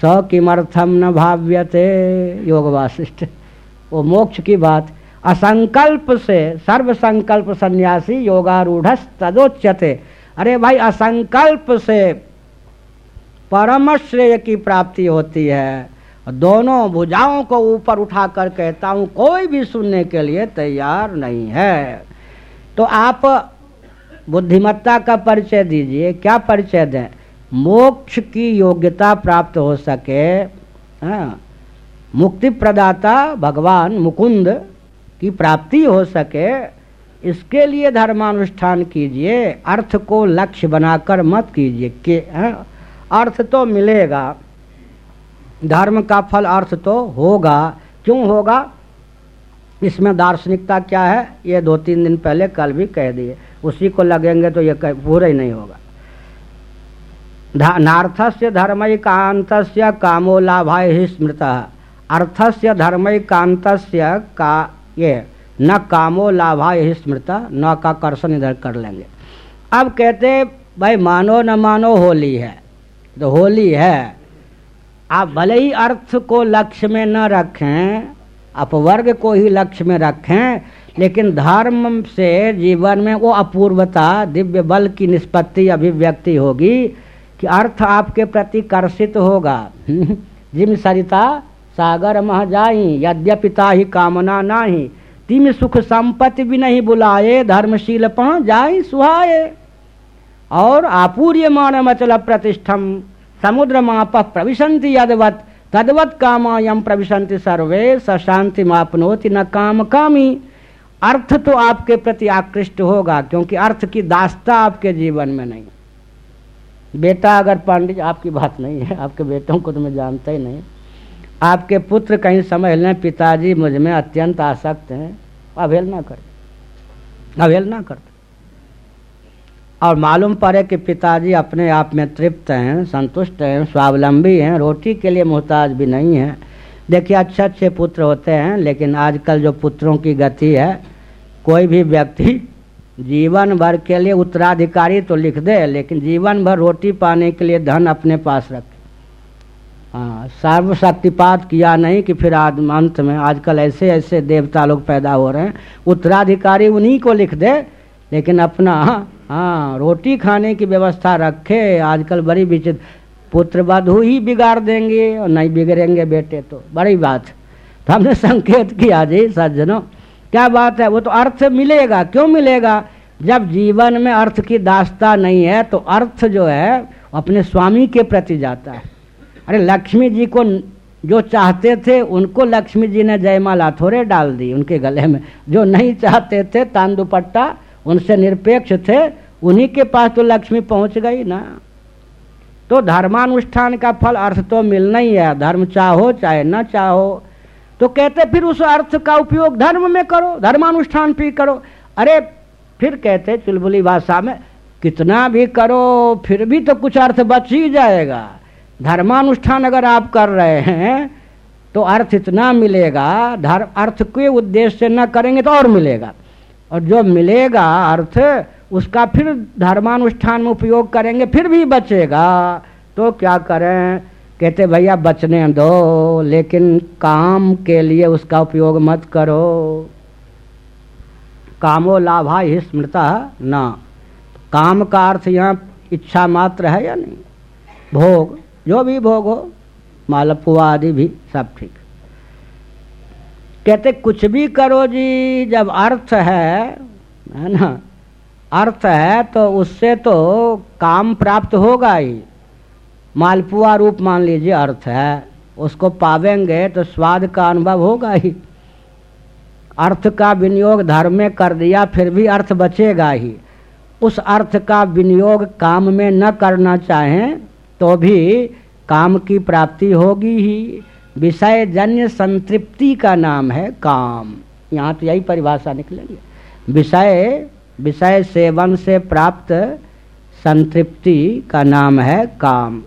स किमर्थम न भाव्यते। योग वाशिष्ठ वो मोक्ष की बात। असंकल्प से सर्व संकल्प सन्यासी योगारूढ़ तदोच्यते अरे भाई, असंकल्प से परम श्रेय की प्राप्ति होती है। दोनों भुजाओं को ऊपर उठाकर कहता हूँ कोई भी सुनने के लिए तैयार नहीं है। तो आप बुद्धिमत्ता का परिचय दीजिए। क्या परिचय दें? मोक्ष की योग्यता प्राप्त हो सके। हाँ, मुक्ति प्रदाता भगवान मुकुंद की प्राप्ति हो सके। इसके लिए धर्मानुष्ठान कीजिए। अर्थ को लक्ष्य बनाकर मत कीजिए। कि अर्थ तो मिलेगा। धर्म का फल अर्थ तो होगा। क्यों होगा? इसमें दार्शनिकता क्या है? ये दो तीन दिन पहले कल भी कह दिए। उसी को लगेंगे तो ये पूरा ही नहीं होगा। नार्थस्य धर्मकांत कामो लाभाय ही स्मृत। अर्थस्य धर्मकांत का ये, न कामो लाभा यही स्मृता, न का कर्षण इधर कर लेंगे। अब कहते भाई मानो न मानो होली है। तो होली है। आप भले ही अर्थ को लक्ष्य में न रखें, अपवर्ग को ही लक्ष्य में रखें, लेकिन धर्म से जीवन में वो अपूर्वता, दिव्य बल की निष्पत्ति अभिव्यक्ति होगी कि अर्थ आपके प्रति कर्षित होगा। जिम सरिता, सागर मह जाई यद्यपिता ही कामना नाही, तिम सुख संपत्ति भी नहीं बुलाए, धर्मशील पह जाई सुहाए। और आपूर्य मान मचल प्रतिष्ठम समुद्र माप प्रविशंति यदवत, तदवत कामायम प्रविशंति सर्वे सशांति मापनोति न काम कामी। अर्थ तो आपके प्रति आकृष्ट होगा, क्योंकि अर्थ की दास्ता आपके जीवन में नहीं। बेटा अगर पंडित, आपकी बात नहीं है, आपके बेटों को तो मैं जानता ही नहीं। आपके पुत्र कहीं समझ लें, पिताजी मुझमें अत्यंत आसक्त हैं, अवहेलना कर, अवहेलना करते और मालूम पड़े कि पिताजी अपने आप में तृप्त हैं, संतुष्ट हैं, स्वावलंबी हैं, रोटी के लिए मोहताज भी नहीं हैं। देखिए, अच्छे अच्छे पुत्र होते हैं, लेकिन आजकल जो पुत्रों की गति है, कोई भी व्यक्ति जीवन भर के लिए उत्तराधिकारी तो लिख दे, लेकिन जीवन भर रोटी पाने के लिए धन अपने पास रखे। हाँ सर्वशक्तिपात किया नहीं कि फिर आज अंत में, आजकल ऐसे ऐसे देवता लोग पैदा हो रहे हैं। उत्तराधिकारी उन्हीं को लिख दे, लेकिन अपना हाँ रोटी खाने की व्यवस्था रखे, आजकल बड़ी विचित्र। पुत्र बधु ही बिगाड़ देंगे और नहीं बिगड़ेंगे बेटे तो। बड़ी बात। तो हमने संकेत किया जी सज्जनों। क्या बात है? वो तो अर्थ मिलेगा। क्यों मिलेगा? जब जीवन में अर्थ की दास्ता नहीं है तो अर्थ जो है अपने स्वामी के प्रति जाता है। अरे, लक्ष्मी जी को जो चाहते थे, उनको लक्ष्मी जी ने जयमाला थोड़े डाल दी उनके गले में। जो नहीं चाहते थे तान दुपट्टा उनसे निरपेक्ष थे, उन्हीं के पास तो लक्ष्मी पहुँच गई ना। तो धर्मानुष्ठान का फल अर्थ तो मिलना ही है, धर्म चाहो चाहे न चाहो। तो कहते फिर उस अर्थ का उपयोग धर्म में करो, धर्मानुष्ठान भी करो। अरे फिर कहते चुलबुली भाषा में, कितना भी करो, फिर भी तो कुछ अर्थ बच ही जाएगा। धर्मानुष्ठान अगर आप कर रहे हैं तो अर्थ इतना मिलेगा, धर्म अर्थ के उद्देश्य से न करेंगे तो और मिलेगा। और जो मिलेगा अर्थ, उसका फिर धर्मानुष्ठान में उपयोग करेंगे, फिर भी बचेगा। तो क्या करें? कहते, भैया, बचने दो, लेकिन काम के लिए उसका उपयोग मत करो। कामो लाभा ही स्मृता न। काम का अर्थ यहाँ इच्छा मात्र है या नहीं? भोग, जो भी भोग हो, मालपुआ आदि भी सब ठीक कहते, कुछ भी करो जी, जब अर्थ है है ना, अर्थ है तो उससे तो काम प्राप्त होगा ही। मालपुआ रूप मान लीजिए अर्थ है, उसको पावेंगे तो स्वाद का अनुभव होगा ही। अर्थ का विनियोग धर्म में कर दिया, फिर भी अर्थ बचेगा ही। उस अर्थ का विनियोग काम में न करना चाहें तो भी काम की प्राप्ति होगी ही। विषय जन्य संतृप्ति का नाम है काम। यहाँ तो यही परिभाषा निकलेंगे। विषय विषय सेवन से प्राप्त संतृप्ति का नाम है काम।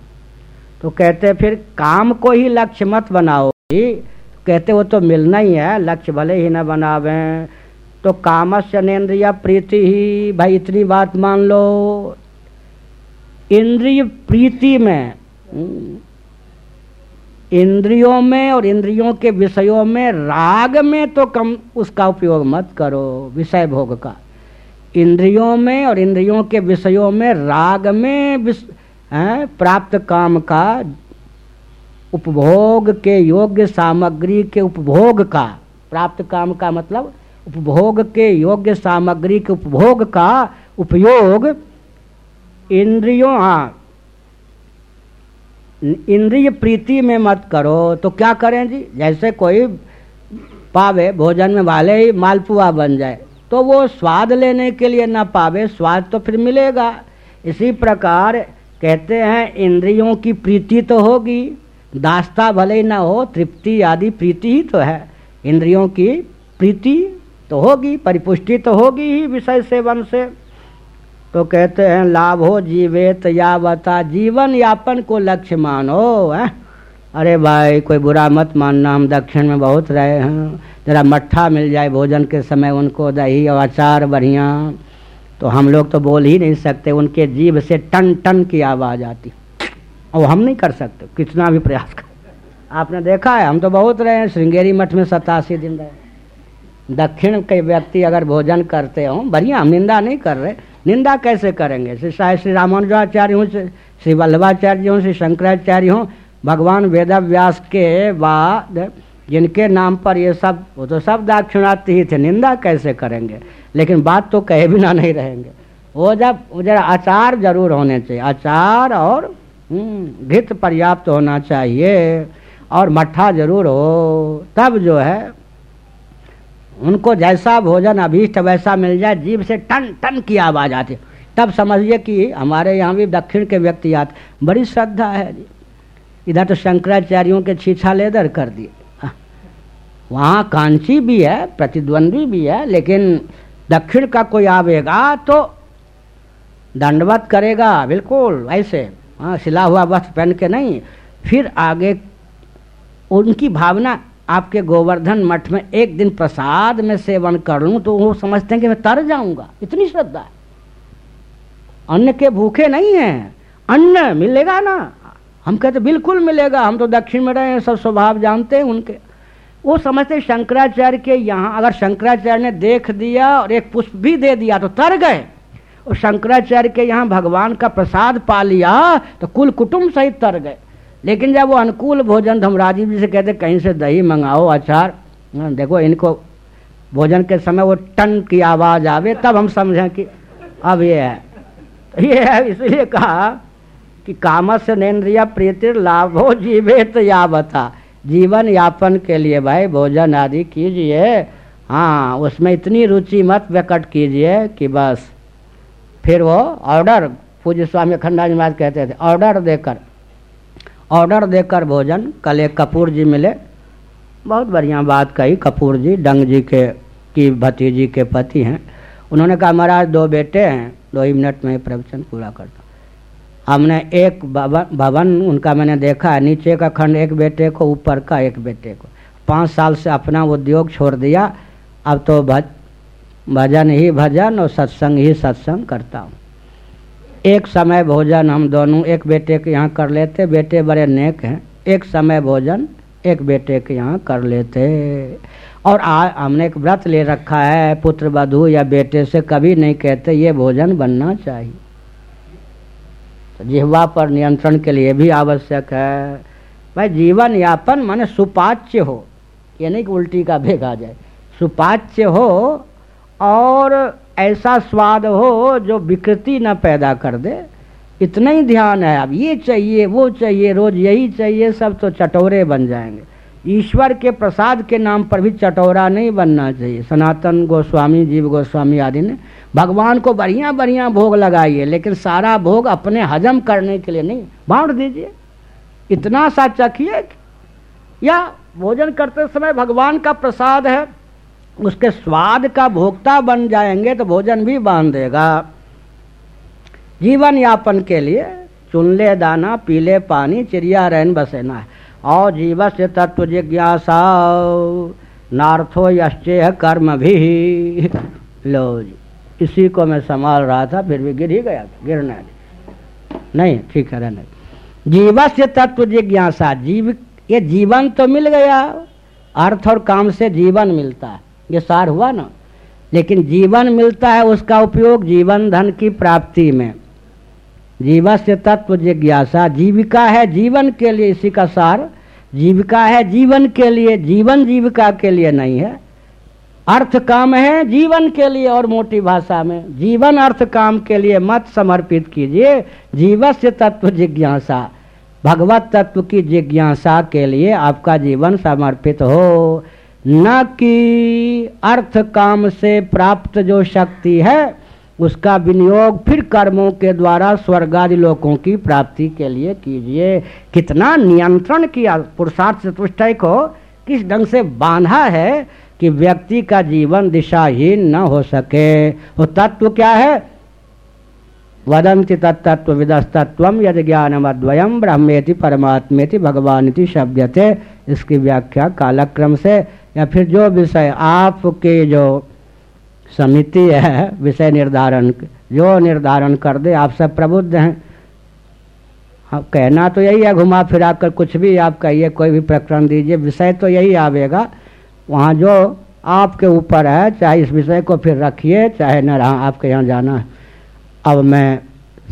तो कहते फिर काम को ही लक्ष्य मत बनाओ। कहते वो तो मिलना ही है लक्ष्य भले ही न बनावे। तो कामस्य नेन्द्रिय प्रीति ही भाई इतनी बात मान लो। इंद्रिय प्रीति में हम्म, इंद्रियों में और इंद्रियों के विषयों में राग में तो कम उसका उपयोग मत करो विषय भोग का। इंद्रियों में और इंद्रियों के विषयों में राग में है, प्राप्त काम का उपभोग के योग्य सामग्री के उपभोग का प्राप्त काम का मतलब उपभोग के योग्य सामग्री के उपभोग का उपयोग इंद्रियों हाँ इंद्रिय प्रीति में मत करो। तो क्या करें जी? जैसे कोई पावे, भोजन में वाले ही मालपुआ बन जाए तो वो स्वाद लेने के लिए ना पावे, स्वाद तो फिर मिलेगा। इसी प्रकार कहते हैं, इंद्रियों की प्रीति तो होगी, दास्ता भले ही ना हो, तृप्ति आदि प्रीति ही तो है। इंद्रियों की प्रीति तो होगी, परिपुष्टि तो होगी ही विषय सेवन से। तो कहते हैं, लाभ हो जीवेत या बता जीवन यापन को लक्ष्य मानो, है? अरे भाई, कोई बुरा मत मानना, हम दक्षिण में बहुत रहे हैं। जरा मट्ठा मिल जाए भोजन के समय उनको, दही और अचार बढ़िया। तो हम लोग तो बोल ही नहीं सकते, उनके जीव से टन टन की आवाज़ आती। और हम नहीं कर सकते, कितना भी प्रयास कर। आपने देखा है, हम तो बहुत रहे हैं, श्रृंगेरी मठ में सतासी दिन रहे। दक्षिण के व्यक्ति अगर भोजन करते हो, बढ़िया, हम निंदा नहीं कर रहे। निंदा कैसे करेंगे? श्री शायद श्री रामानुजाचार्य हूँ श्री वल्लभाचार्य हों श्री शंकराचार्य हों भगवान वेद व्यास के बाद जिनके नाम पर ये सब वो तो सब दाक्षिणार्थी ही थे निंदा कैसे करेंगे? लेकिन बात तो कहे बिना नहीं रहेंगे। वो जब जरा आचार ज़रूर होने चाहिए। आचार और हम्म, घृत पर्याप्त होना चाहिए और मट्ठा ज़रूर हो तब जो है उनको जैसा भोजन अभीष्ट वैसा मिल जाए जीव से टन टन की आवाज़ आती तब समझिए कि हमारे यहाँ भी दक्षिण के व्यक्ति आते बड़ी श्रद्धा है जी। इधर तो शंकराचार्यों के छीछा लेदर कर दिए। वहाँ कांची भी है प्रतिद्वंद्वी भी है, लेकिन दक्षिण का कोई आवेगा तो दंडवत करेगा, बिल्कुल ऐसे हाँ सिला हुआ वस्त्र पहन के नहीं। फिर आगे उनकी भावना आपके गोवर्धन मठ में एक दिन प्रसाद में सेवन कर लूँ तो वो समझते हैं कि मैं तर जाऊँगा। इतनी श्रद्धा है। अन्न के भूखे नहीं हैं। अन्न मिलेगा ना। हम कहते बिल्कुल मिलेगा। हम तो दक्षिण में रहे हैं, सब स्वभाव जानते हैं उनके। वो समझते शंकराचार्य के यहाँ अगर शंकराचार्य ने देख दिया और एक पुष्प भी दे दिया तो तर गए। और शंकराचार्य के यहाँ भगवान का प्रसाद पा लिया तो कुल कुटुंब सहित तर गए। लेकिन जब वो अनुकूल भोजन हम राजीव जी से कहते कहीं से दही मंगाओ अचार। हाँ, देखो इनको भोजन के समय वो टन की आवाज़ आवे तब हम समझें कि अब ये है। ये है इसलिए कहा कि कामस नेन्द्रिया प्रीतिर लाभो जीवित यावता। जीवन यापन के लिए भाई भोजन आदि कीजिए। हाँ उसमें इतनी रुचि मत प्रकट कीजिए कि बस। फिर वो ऑर्डर पूज्य स्वामी अखंडा महाराज कहते थे ऑर्डर देकर। ऑर्डर देकर भोजन। कल एक कपूर जी मिले। बहुत बढ़िया बात कही कपूर जी, डंग जी के, की भतीजी के पति हैं। उन्होंने कहा, महाराज, दो बेटे हैं, दो ही मिनट में प्रवचन पूरा करता हमने एक भवन उनका मैंने देखा है नीचे का खंड एक बेटे को, ऊपर का एक बेटे को। पाँच साल से अपना उद्योग छोड़ दिया। अब तो भज, भजन ही भजन और सत्संग ही सत्संग करता हूँ। एक समय भोजन हम दोनों एक बेटे के यहाँ कर लेते बेटे बड़े नेक हैं। एक समय भोजन एक बेटे के यहाँ कर लेते। और आ, हमने एक व्रत ले रखा है पुत्र वधु या बेटे से कभी नहीं कहते ये भोजन बनना चाहिए। तो जिहवा पर नियंत्रण के लिए भी आवश्यक है। भाई जीवन यापन माने सुपाच्य हो। ये नहीं कि उल्टी का भेग आ जाए। सुपाच्य हो और ऐसा स्वाद हो जो विकृति न पैदा कर दे। इतना ही ध्यान है। अब ये चाहिए, वो चाहिए, रोज यही चाहिए, सब तो चटोरे बन जाएँगे। ईश्वर के प्रसाद के नाम पर भी चटोरा नहीं बनना चाहिए। सनातन गोस्वामी, जीव गोस्वामी आदि ने भगवान को बढ़िया बढ़िया भोग लगाइए, लेकिन सारा भोग अपने हजम करने के लिए नहीं। बांट दीजिए। इतना सा चखिए या भोजन करते समय भगवान का प्रसाद है उसके स्वाद का भोक्ता बन जाएँगे तो भोजन भी बाँध देगा। जीवन यापन के लिए चुनले दाना, पीले पानी, चिड़िया रहन बसेना है। और जीव से तत्व जिज्ञासा, नार्थो यश्चेह कर्म भी। लो जी, इसी को मैं संभाल रहा था, फिर भी गिर ही गया था, गिरने नहीं। ठीक है, रहने जीव से तत्व जिज्ञासा, जीव, ये जीवन तो मिल गया, अर्थ और काम से जीवन मिलता है। ये सार हुआ ना। लेकिन जीवन मिलता है उसका उपयोग जीवन धन की प्राप्ति में। जीवस्य तत्व जिज्ञासा, जीविका है जीवन के लिए इसी का सार, जीविका है जीवन के लिए, जीवन जीविका के लिए नहीं है। अर्थ काम है जीवन के लिए और मोटी भाषा में। जीवन अर्थ काम के लिए मत समर्पित कीजिए। जीवस्य तत्व जिज्ञासा, भगवत तत्व की जिज्ञासा के लिए आपका जीवन समर्पित हो। न कि अर्थ काम से प्राप्त जो शक्ति है, उसका विनियोग फिर कर्मों के द्वारा स्वर्गादि लोकों की प्राप्ति के लिए कीजिए। कितना नियंत्रण किया पुरुषार्थ चतुष्टय को, किस ढंग से बांधा है कि व्यक्ति का जीवन दिशाहीन न हो सके। वो तत्व क्या है? वदंति तत्व विदस्तत्व यद ज्ञानम अद्वयम ब्रह्मेति परमात्मेति भगवान शब्दते इसकी व्याख्या कालक्रम से या फिर जो विषय आपके जो समिति है, विषय निर्धारण, जो निर्धारण कर दे, आप सब प्रबुद्ध हैं। हाँ कहना तो यही है, घुमा फिरा कर कुछ भी आप कहिए, कोई भी प्रकरण दीजिए, विषय तो यही आवेगा। वहाँ जो आपके ऊपर है, चाहे इस विषय को फिर रखिए, चाहे न रहा, आपके यहाँ जाना है। अब मैं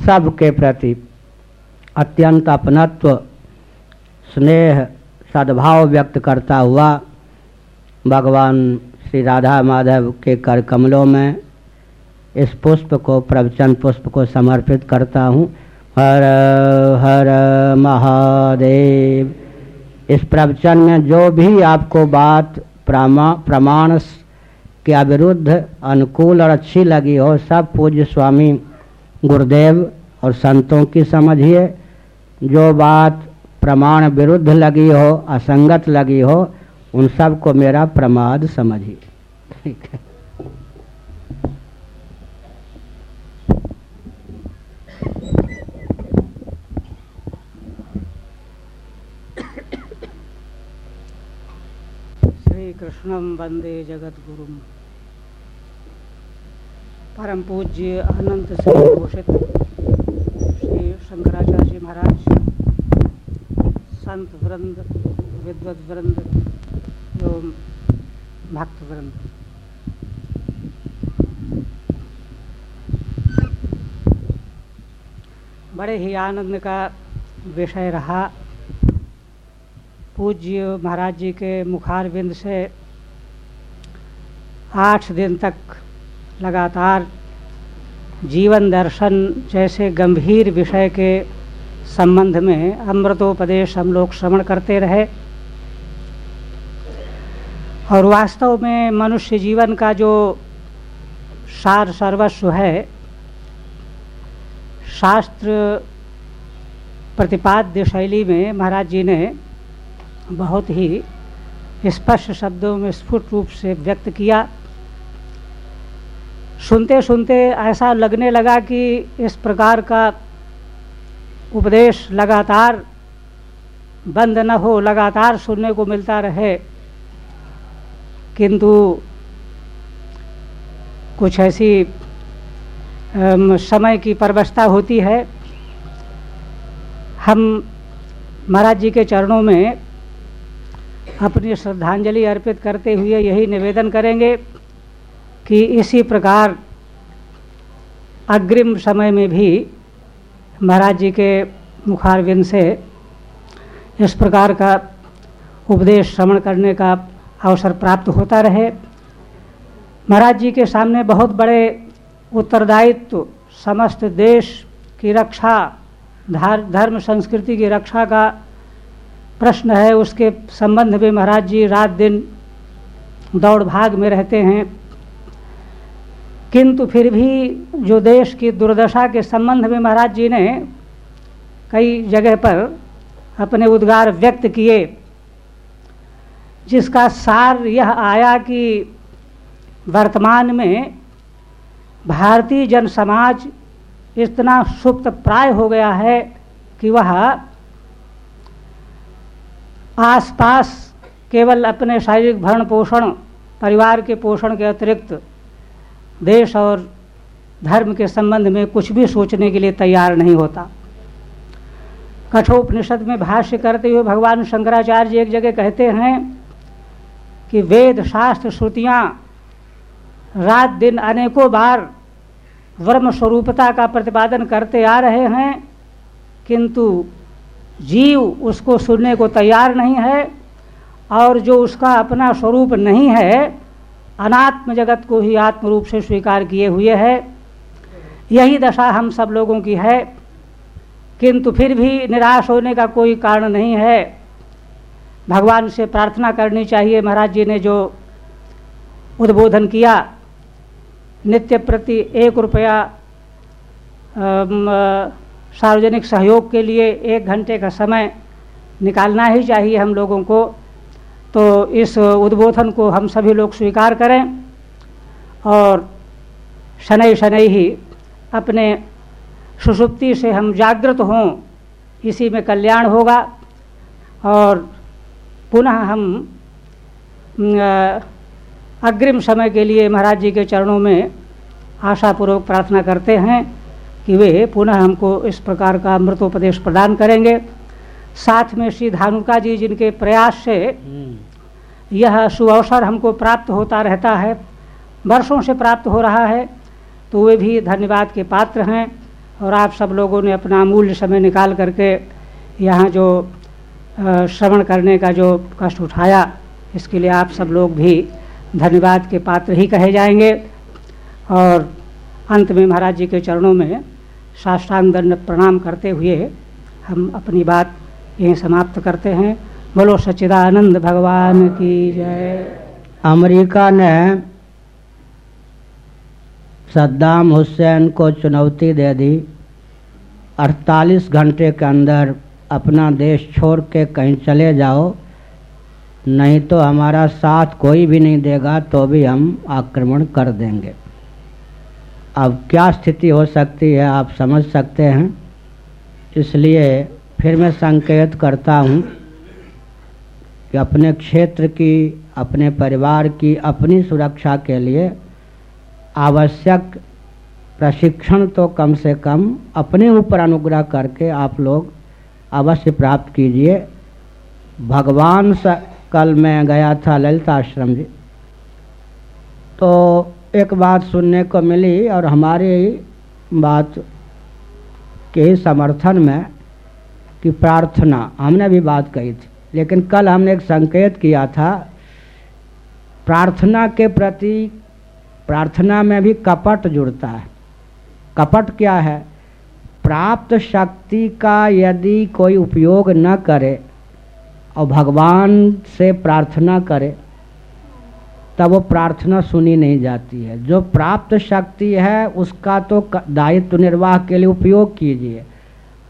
सबके प्रति अत्यंत अपनत्व, स्नेह, सद्भाव व्यक्त करता हुआ भगवान श्री राधा माधव के कर कमलों में इस पुष्प को, प्रवचन पुष्प को समर्पित करता हूँ। हर हर महादेव। इस प्रवचन में जो भी आपको बात प्रमा प्रमाण के अविरुद्ध अनुकूल और अच्छी लगी हो, सब पूज्य स्वामी गुरुदेव और संतों की समझिए जो बात प्रमाण विरुद्ध लगी हो, असंगत लगी हो उन सबको मेरा प्रमाद समझिए ठीक है? वंदे जगत गुरु परम पूज्य अनंत श्री घोषित श्री शंकराचार्य जी महाराज, संत वृंद विद्वत वृंद भक्त वृंद बड़े ही आनंद का विषय रहा। पूज्य महाराज जी के मुखार बिंद से आठ दिन तक लगातार जीवन दर्शन जैसे गंभीर विषय के संबंध में अमृतोपदेश हम लोग श्रवण करते रहे। और वास्तव में मनुष्य जीवन का जो सार सर्वस्व है, शास्त्र प्रतिपाद्य शैली में महाराज जी ने बहुत ही स्पष्ट शब्दों में स्फुट रूप से व्यक्त किया। सुनते सुनते ऐसा लगने लगा कि इस प्रकार का उपदेश लगातार बंद न हो, लगातार सुनने को मिलता रहे। किंतु कुछ ऐसी समय की परवस्था होती है। हम महाराज जी के चरणों में अपनी श्रद्धांजलि अर्पित करते हुए यही निवेदन करेंगे कि इसी प्रकार अग्रिम समय में भी महाराज जी के मुखारविंद से इस प्रकार का उपदेश श्रवण करने का अवसर प्राप्त होता रहे। महाराज जी के सामने बहुत बड़े उत्तरदायित्व, समस्त देश की रक्षा धर्म, संस्कृति की रक्षा का प्रश्न है। उसके संबंध में महाराज जी रात दिन दौड़ भाग में रहते हैं। किंतु फिर भी जो देश की दुर्दशा के संबंध में महाराज जी ने कई जगह पर अपने उद्गार व्यक्त किए। जिसका सार यह आया कि वर्तमान में भारतीय जन समाज इतना सुप्त प्राय हो गया है कि वह आसपास केवल अपने शारीरिक भरण पोषण, परिवार के पोषण के अतिरिक्त देश और धर्म के संबंध में कुछ भी सोचने के लिए तैयार नहीं होता। कठोपनिषद में भाष्य करते हुए भगवान शंकराचार्य एक जगह कहते हैं कि वेद शास्त्र श्रुतियाँ रात दिन अनेकों बार वर्म स्वरूपता का प्रतिपादन करते आ रहे हैं, किंतु जीव उसको सुनने को तैयार नहीं है और जो उसका अपना स्वरूप नहीं है, अनात्म जगत को ही आत्म रूप से स्वीकार किए हुए है। यही दशा हम सब लोगों की है, किंतु फिर भी निराश होने का कोई कारण नहीं है। भगवान से प्रार्थना करनी चाहिए। महाराज जी ने जो उद्बोधन किया, नित्य प्रति एक रुपया सार्वजनिक सहयोग के लिए एक घंटे का समय निकालना ही चाहिए हम लोगों को। तो इस उद्बोधन को हम सभी लोग स्वीकार करें और शनै शनै ही अपने सुसुप्ति से हम जागृत हों। इसी में कल्याण होगा और पुनः हम अग्रिम समय के लिए महाराज जी के चरणों में आशापूर्वक प्रार्थना करते हैं कि वे पुनः हमको इस प्रकार का अमृतोपदेश प्रदान करेंगे साथ में श्री धानुका जी जिनके प्रयास से हम्म। यह सुअवसर हमको प्राप्त होता रहता है वर्षों से प्राप्त हो रहा है तो वे भी धन्यवाद के पात्र हैं और आप सब लोगों ने अपना अमूल्य समय निकाल करके यहाँ जो श्रवण करने का जो कष्ट उठाया, इसके लिए आप सब लोग भी धन्यवाद के पात्र ही कहे जाएँगे। और अंत में महाराज जी के चरणों में साष्टांग दंड प्रणाम करते हुए हम अपनी बात यहीं समाप्त करते हैं। बोलो, सच्चिदानंद भगवान की जय। अमेरिका ने सद्दाम हुसैन को चुनौती दे दी। 48 घंटे के अंदर अपना देश छोड़ के कहीं चले जाओ, नहीं तो हमारा साथ कोई भी नहीं देगा तो भी हम आक्रमण कर देंगे। अब क्या स्थिति हो सकती है, आप समझ सकते हैं। इसलिए फिर मैं संकेत करता हूँ कि अपने क्षेत्र की, अपने परिवार की, अपनी सुरक्षा के लिए आवश्यक प्रशिक्षण तो कम से कम अपने ऊपर अनुग्रह करके आप लोग अवश्य प्राप्त कीजिए। भगवान से कल मैं गया था ललिताश्रम जी। तो एक बात सुनने को मिली और हमारी बात के समर्थन में कि प्रार्थना, हमने भी बात कही थी। लेकिन कल हमने एक संकेत किया था, प्रार्थना के प्रति, प्रार्थना में भी कपट जुड़ता है। कपट क्या है? प्राप्त शक्ति का यदि कोई उपयोग न करे और भगवान से प्रार्थना करे, तब वो प्रार्थना सुनी नहीं जाती है। जो प्राप्त शक्ति है, उसका तो दायित्व निर्वाह के लिए उपयोग कीजिए।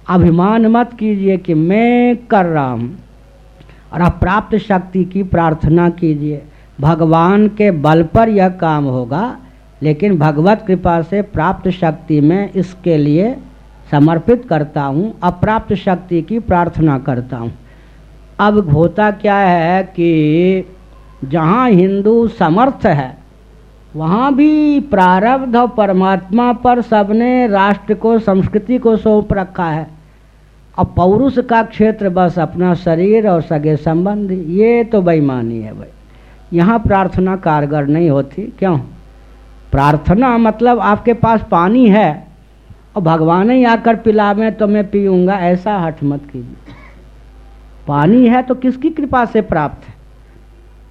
अभिमान मत कीजिए कि मैं कर रहा हूँ और प्राप्त शक्ति की प्रार्थना कीजिए। भगवान के बल पर यह काम होगा, लेकिन भगवत कृपा से प्राप्त शक्ति में इसके लिए समर्पित करता हूँ, अप्राप्त शक्ति की प्रार्थना करता हूँ। अब होता क्या है कि जहाँ हिंदू समर्थ है, वहाँ भी प्रारब्ध और परमात्मा पर सबने राष्ट्र को, संस्कृति को सौंप रखा है। और पौरुष का क्षेत्र बस अपना शरीर और सगे संबंध, ये तो बेईमानी है भाई। यहाँ प्रार्थना कारगर नहीं होती, क्यों? प्रार्थना मतलब आपके पास पानी है और भगवान ही आकर पिलावे तो मैं पीऊँगा, ऐसा हठ मत कीजिए। पानी है तो किसकी कृपा से प्राप्त है?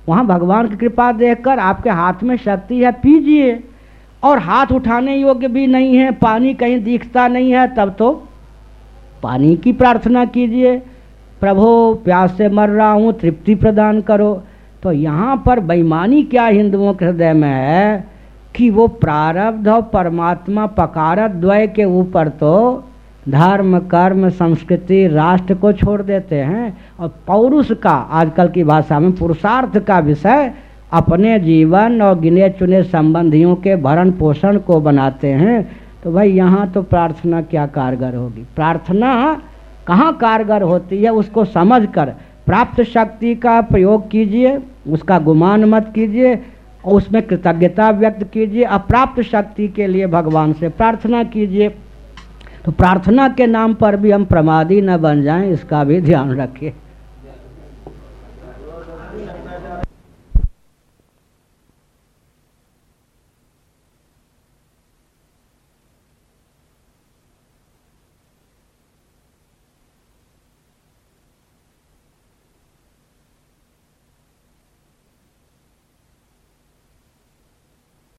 वहाँ भगवान की कृपा देखकर आपके हाथ में शक्ति है, पीजिए। और हाथ उठाने योग्य भी नहीं है, पानी कहीं दिखता नहीं है, तब तो पानी की प्रार्थना कीजिए। प्रभो, प्यास से मर रहा हूँ, तृप्ति प्रदान करो। तो यहाँ पर बेईमानी क्या हिंदुओं के हृदय में है? कि वो प्रारब्ध और परमात्मा पकारत द्वय के ऊपर तो धर्म, कर्म, संस्कृति, राष्ट्र को छोड़ देते हैं और पौरुष का, आजकल की भाषा में पुरुषार्थ का विषय अपने जीवन और गिने चुने संबंधियों के भरण पोषण को बनाते हैं। तो भाई, यहाँ तो प्रार्थना क्या कारगर होगी? प्रार्थना कहाँ कारगर होती है उसको समझ कर प्राप्त शक्ति का प्रयोग कीजिए, उसका गुमान मत कीजिए और उसमें कृतज्ञता व्यक्त कीजिए, अप्राप्त शक्ति के लिए भगवान से प्रार्थना कीजिए। तो प्रार्थना के नाम पर भी हम प्रमादी न बन जाएँ, इसका भी ध्यान रखिए।